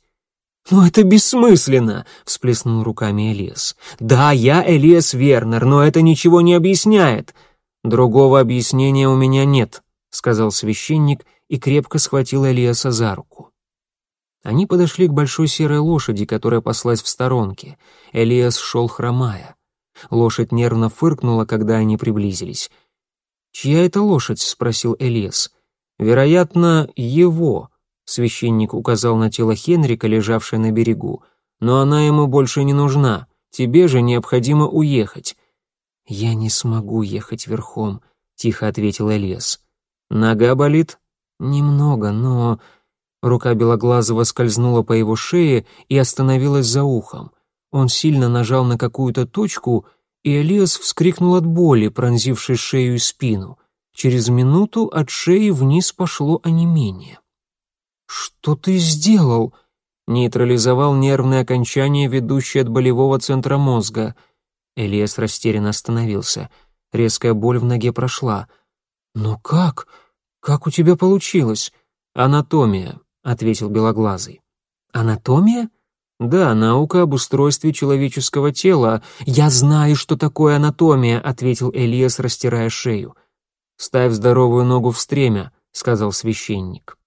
«Но это бессмысленно!» — всплеснул руками Элиас. «Да, я Элиас Вернер, но это ничего не объясняет». «Другого объяснения у меня нет», — сказал священник и крепко схватил Элиаса за руку. Они подошли к большой серой лошади, которая паслась в сторонке. Элиас шел хромая. Лошадь нервно фыркнула, когда они приблизились. «Чья это лошадь?» — спросил Элиас. «Вероятно, его», — священник указал на тело Хенрика, лежавшее на берегу. «Но она ему больше не нужна. Тебе же необходимо уехать». «Я не смогу ехать верхом», — тихо ответил Элиас. «Нога болит?» «Немного, но...» Рука Белоглазого скользнула по его шее и остановилась за ухом. Он сильно нажал на какую-то точку, и Элиас вскрикнул от боли, пронзившей шею и спину. Через минуту от шеи вниз пошло онемение. «Что ты сделал?» Нейтрализовал нервные окончания, ведущие от болевого центра мозга. Элиас растерянно остановился. Резкая боль в ноге прошла. «Но как? Как у тебя получилось?» «Анатомия», — ответил Белоглазый. «Анатомия?» «Да, наука об устройстве человеческого тела. Я знаю, что такое анатомия», — ответил Элиас, растирая шею. «Ставь здоровую ногу в стремя», — сказал священник.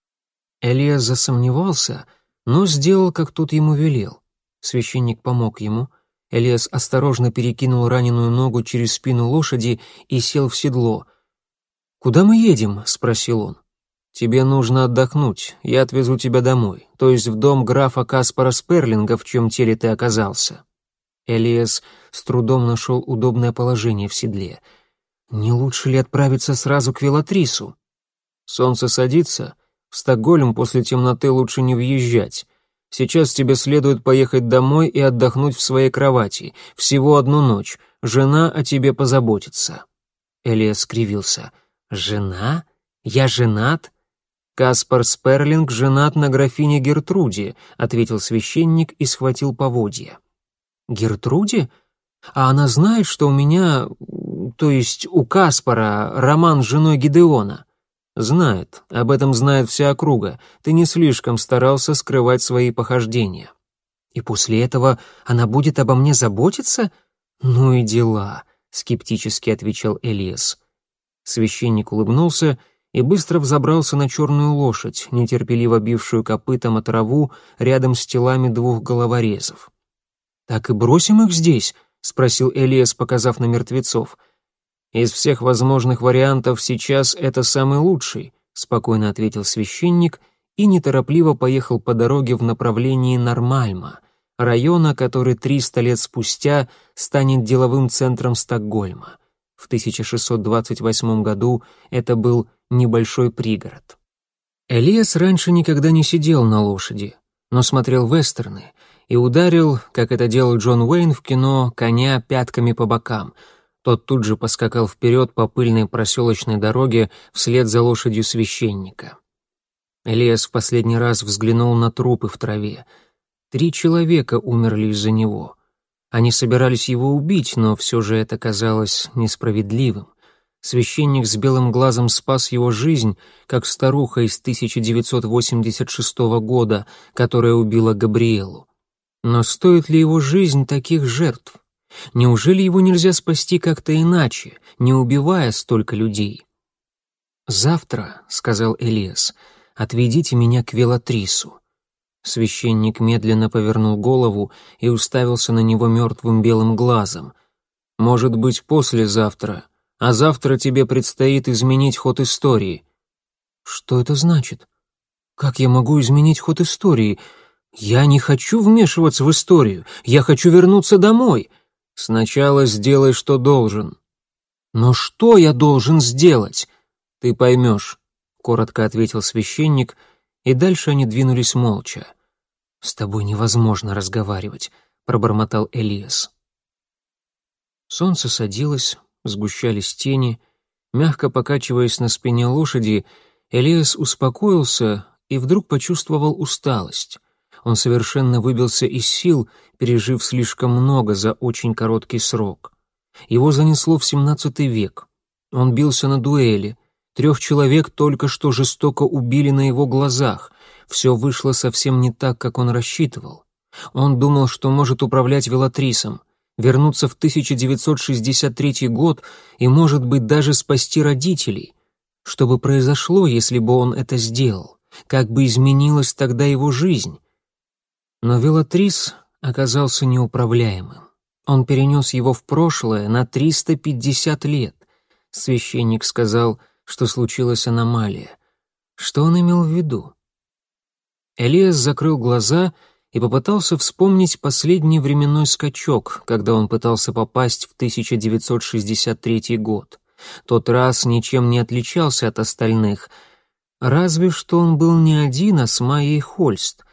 Элиас засомневался, но сделал, как тут ему велел. Священник помог ему. Элиас осторожно перекинул раненую ногу через спину лошади и сел в седло. «Куда мы едем?» — спросил он. «Тебе нужно отдохнуть, я отвезу тебя домой, то есть в дом графа Каспара Сперлинга, в чем теле ты оказался». Элиас с трудом нашел удобное положение в седле. «Не лучше ли отправиться сразу к Велатрису?» «Солнце садится. В Стокгольм после темноты лучше не въезжать. Сейчас тебе следует поехать домой и отдохнуть в своей кровати. Всего одну ночь. Жена о тебе позаботится». Элиас скривился. «Жена? Я женат?» «Каспар Сперлинг женат на графине Гертруде», — ответил священник и схватил поводья. «Гертруде? А она знает, что у меня, то есть у Каспара, роман с женой Гидеона?» «Знает. Об этом знает вся округа. Ты не слишком старался скрывать свои похождения». «И после этого она будет обо мне заботиться?» «Ну и дела», — скептически отвечал Элиас. Священник улыбнулся и быстро взобрался на черную лошадь, нетерпеливо бившую копытом о траву рядом с телами двух головорезов. «Так и бросим их здесь?» — спросил Элиас, показав на мертвецов. «Из всех возможных вариантов сейчас это самый лучший», — спокойно ответил священник и неторопливо поехал по дороге в направлении Нормальма, района, который 300 лет спустя станет деловым центром Стокгольма. В 1628 году это был небольшой пригород. Элиас раньше никогда не сидел на лошади, но смотрел вестерны и ударил, как это делал Джон Уэйн в кино, коня пятками по бокам. Тот тут же поскакал вперед по пыльной проселочной дороге вслед за лошадью священника. Элиас в последний раз взглянул на трупы в траве. Три человека умерли из-за него. Они собирались его убить, но все же это казалось несправедливым. Священник с белым глазом спас его жизнь, как старуха из 1986 года, которая убила Габриэлу. Но стоит ли его жизнь таких жертв? Неужели его нельзя спасти как-то иначе, не убивая столько людей? «Завтра», — сказал Элиас, — «отведите меня к Велатрису. Священник медленно повернул голову и уставился на него мертвым белым глазом. «Может быть, послезавтра, а завтра тебе предстоит изменить ход истории». «Что это значит? Как я могу изменить ход истории? Я не хочу вмешиваться в историю, я хочу вернуться домой. Сначала сделай, что должен». «Но что я должен сделать?» «Ты поймешь», — коротко ответил священник, — и дальше они двинулись молча. «С тобой невозможно разговаривать», — пробормотал Элиас. Солнце садилось, сгущались тени. Мягко покачиваясь на спине лошади, Элиас успокоился и вдруг почувствовал усталость. Он совершенно выбился из сил, пережив слишком много за очень короткий срок. Его занесло в семнадцатый век. Он бился на дуэли, Трех человек только что жестоко убили на его глазах. Все вышло совсем не так, как он рассчитывал. Он думал, что может управлять Велатрисом, вернуться в 1963 год и, может быть, даже спасти родителей. Что бы произошло, если бы он это сделал? Как бы изменилась тогда его жизнь? Но Велатрис оказался неуправляемым. Он перенес его в прошлое на 350 лет. Священник сказал, что случилась аномалия. Что он имел в виду? Элиас закрыл глаза и попытался вспомнить последний временной скачок, когда он пытался попасть в 1963 год. Тот раз ничем не отличался от остальных, разве что он был не один, а с Майей Хольст.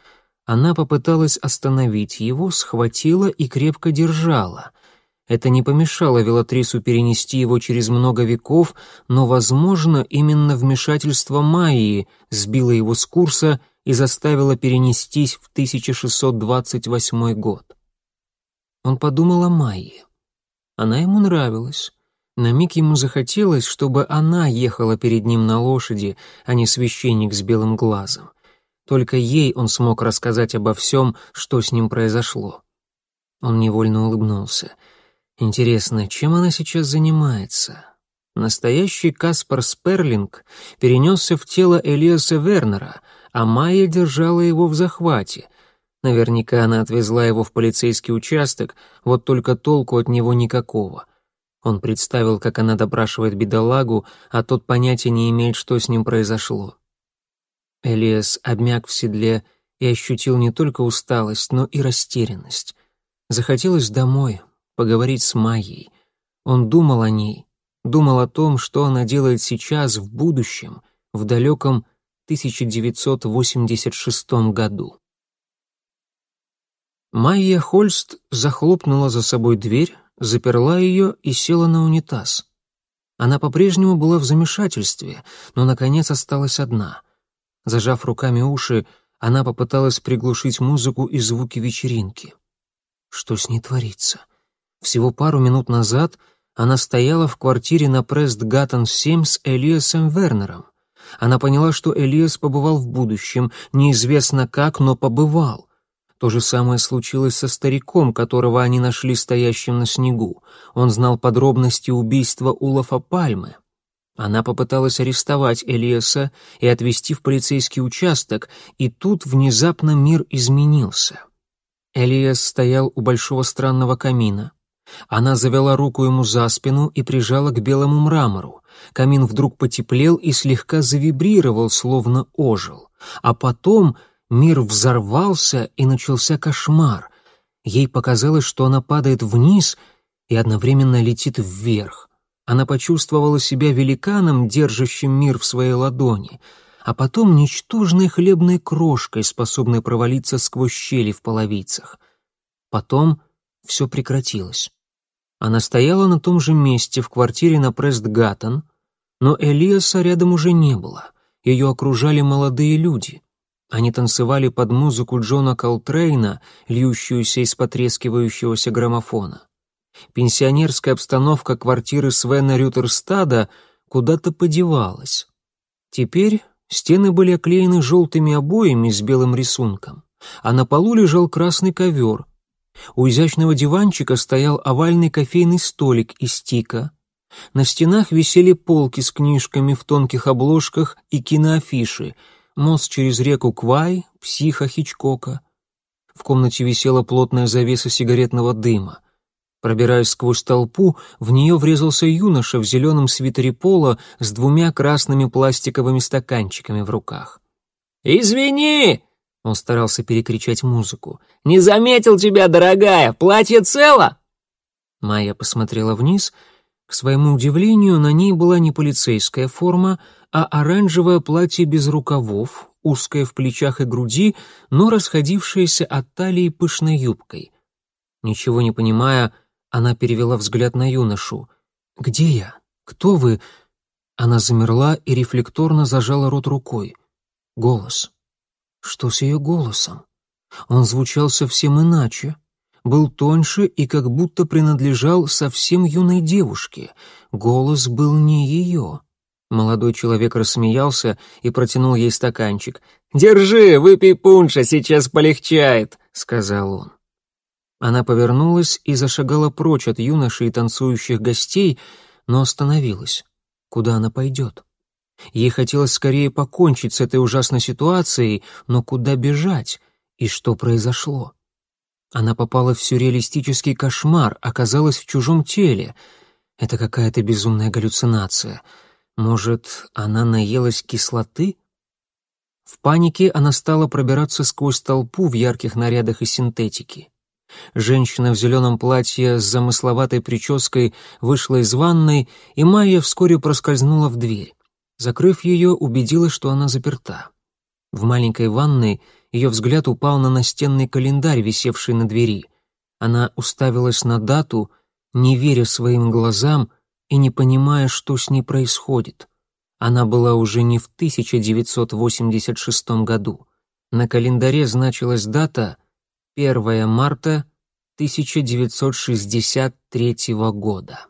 Она попыталась остановить его, схватила и крепко держала. Это не помешало Велатрису перенести его через много веков, но, возможно, именно вмешательство Майи сбило его с курса и заставило перенестись в 1628 год. Он подумал о Майе. Она ему нравилась. На миг ему захотелось, чтобы она ехала перед ним на лошади, а не священник с белым глазом. Только ей он смог рассказать обо всем, что с ним произошло. Он невольно улыбнулся. Интересно, чем она сейчас занимается? Настоящий Каспар Сперлинг перенесся в тело Элиаса Вернера, а Майя держала его в захвате. Наверняка она отвезла его в полицейский участок, вот только толку от него никакого. Он представил, как она допрашивает бедолагу, а тот понятия не имеет, что с ним произошло. Элиас обмяк в седле и ощутил не только усталость, но и растерянность. Захотелось домой, поговорить с Майей. Он думал о ней, думал о том, что она делает сейчас, в будущем, в далеком 1986 году. Майя Хольст захлопнула за собой дверь, заперла ее и села на унитаз. Она по-прежнему была в замешательстве, но, наконец, осталась одна. Зажав руками уши, она попыталась приглушить музыку и звуки вечеринки. Что с ней творится? Всего пару минут назад она стояла в квартире на Престгатан, 7 с Элиасом Вернером. Она поняла, что Элиас побывал в будущем, неизвестно как, но побывал. То же самое случилось со стариком, которого они нашли стоящим на снегу. Он знал подробности убийства Улофа Пальме. Она попыталась арестовать Элиаса и отвезти в полицейский участок, и тут внезапно мир изменился. Элиас стоял у большого странного камина. Она завела руку ему за спину и прижала к белому мрамору. Камин вдруг потеплел и слегка завибрировал, словно ожил. А потом Мир взорвался, и начался кошмар. Ей показалось, что она падает вниз и одновременно летит вверх. Она почувствовала себя великаном, держащим мир в своей ладони, а потом ничтожной хлебной крошкой, способной провалиться сквозь щели в половицах. Потом все прекратилось. Она стояла на том же месте в квартире на Престгатан, но Элиаса рядом уже не было. Ее окружали молодые люди — они танцевали под музыку Джона Колтрейна, льющуюся из потрескивающегося граммофона. Пенсионерская обстановка квартиры Свена Рютерстада куда-то подевалась. Теперь стены были оклеены желтыми обоями с белым рисунком, а на полу лежал красный ковер. У изящного диванчика стоял овальный кофейный столик из тика. На стенах висели полки с книжками в тонких обложках и киноафиши — мост через реку Квай, психа Хичкока. В комнате висела плотная завеса сигаретного дыма. Пробираясь сквозь толпу, в нее врезался юноша в зеленом свитере пола с двумя красными пластиковыми стаканчиками в руках. «Извини!» — он старался перекричать музыку. «Не заметил тебя, дорогая! Платье цело?» Майя посмотрела вниз. К своему удивлению, на ней была не полицейская форма, а оранжевое платье без рукавов, узкое в плечах и груди, но расходившееся от талии пышной юбкой. Ничего не понимая, она перевела взгляд на юношу. «Где я? Кто вы?» Она замерла и рефлекторно зажала рот рукой. Голос. Что с ее голосом? Он звучал совсем иначе. Был тоньше и как будто принадлежал совсем юной девушке. Голос был не ее. Молодой человек рассмеялся и протянул ей стаканчик. «Держи, выпей пунша, сейчас полегчает», — сказал он. Она повернулась и зашагала прочь от юноши и танцующих гостей, но остановилась. Куда она пойдет? Ей хотелось скорее покончить с этой ужасной ситуацией, но куда бежать? И что произошло? Она попала в сюрреалистический кошмар, оказалась в чужом теле. Это какая-то безумная галлюцинация. Может, она наелась кислоты? В панике она стала пробираться сквозь толпу в ярких нарядах и синтетики. Женщина в зеленом платье с замысловатой прической вышла из ванной, и Майя вскоре проскользнула в дверь. Закрыв ее, убедилась, что она заперта. В маленькой ванной ее взгляд упал на настенный календарь, висевший на двери. Она уставилась на дату, не веря своим глазам и не понимая, что с ней происходит. Она была уже не в 1986 году. На календаре значилась дата 1 марта 1963 года.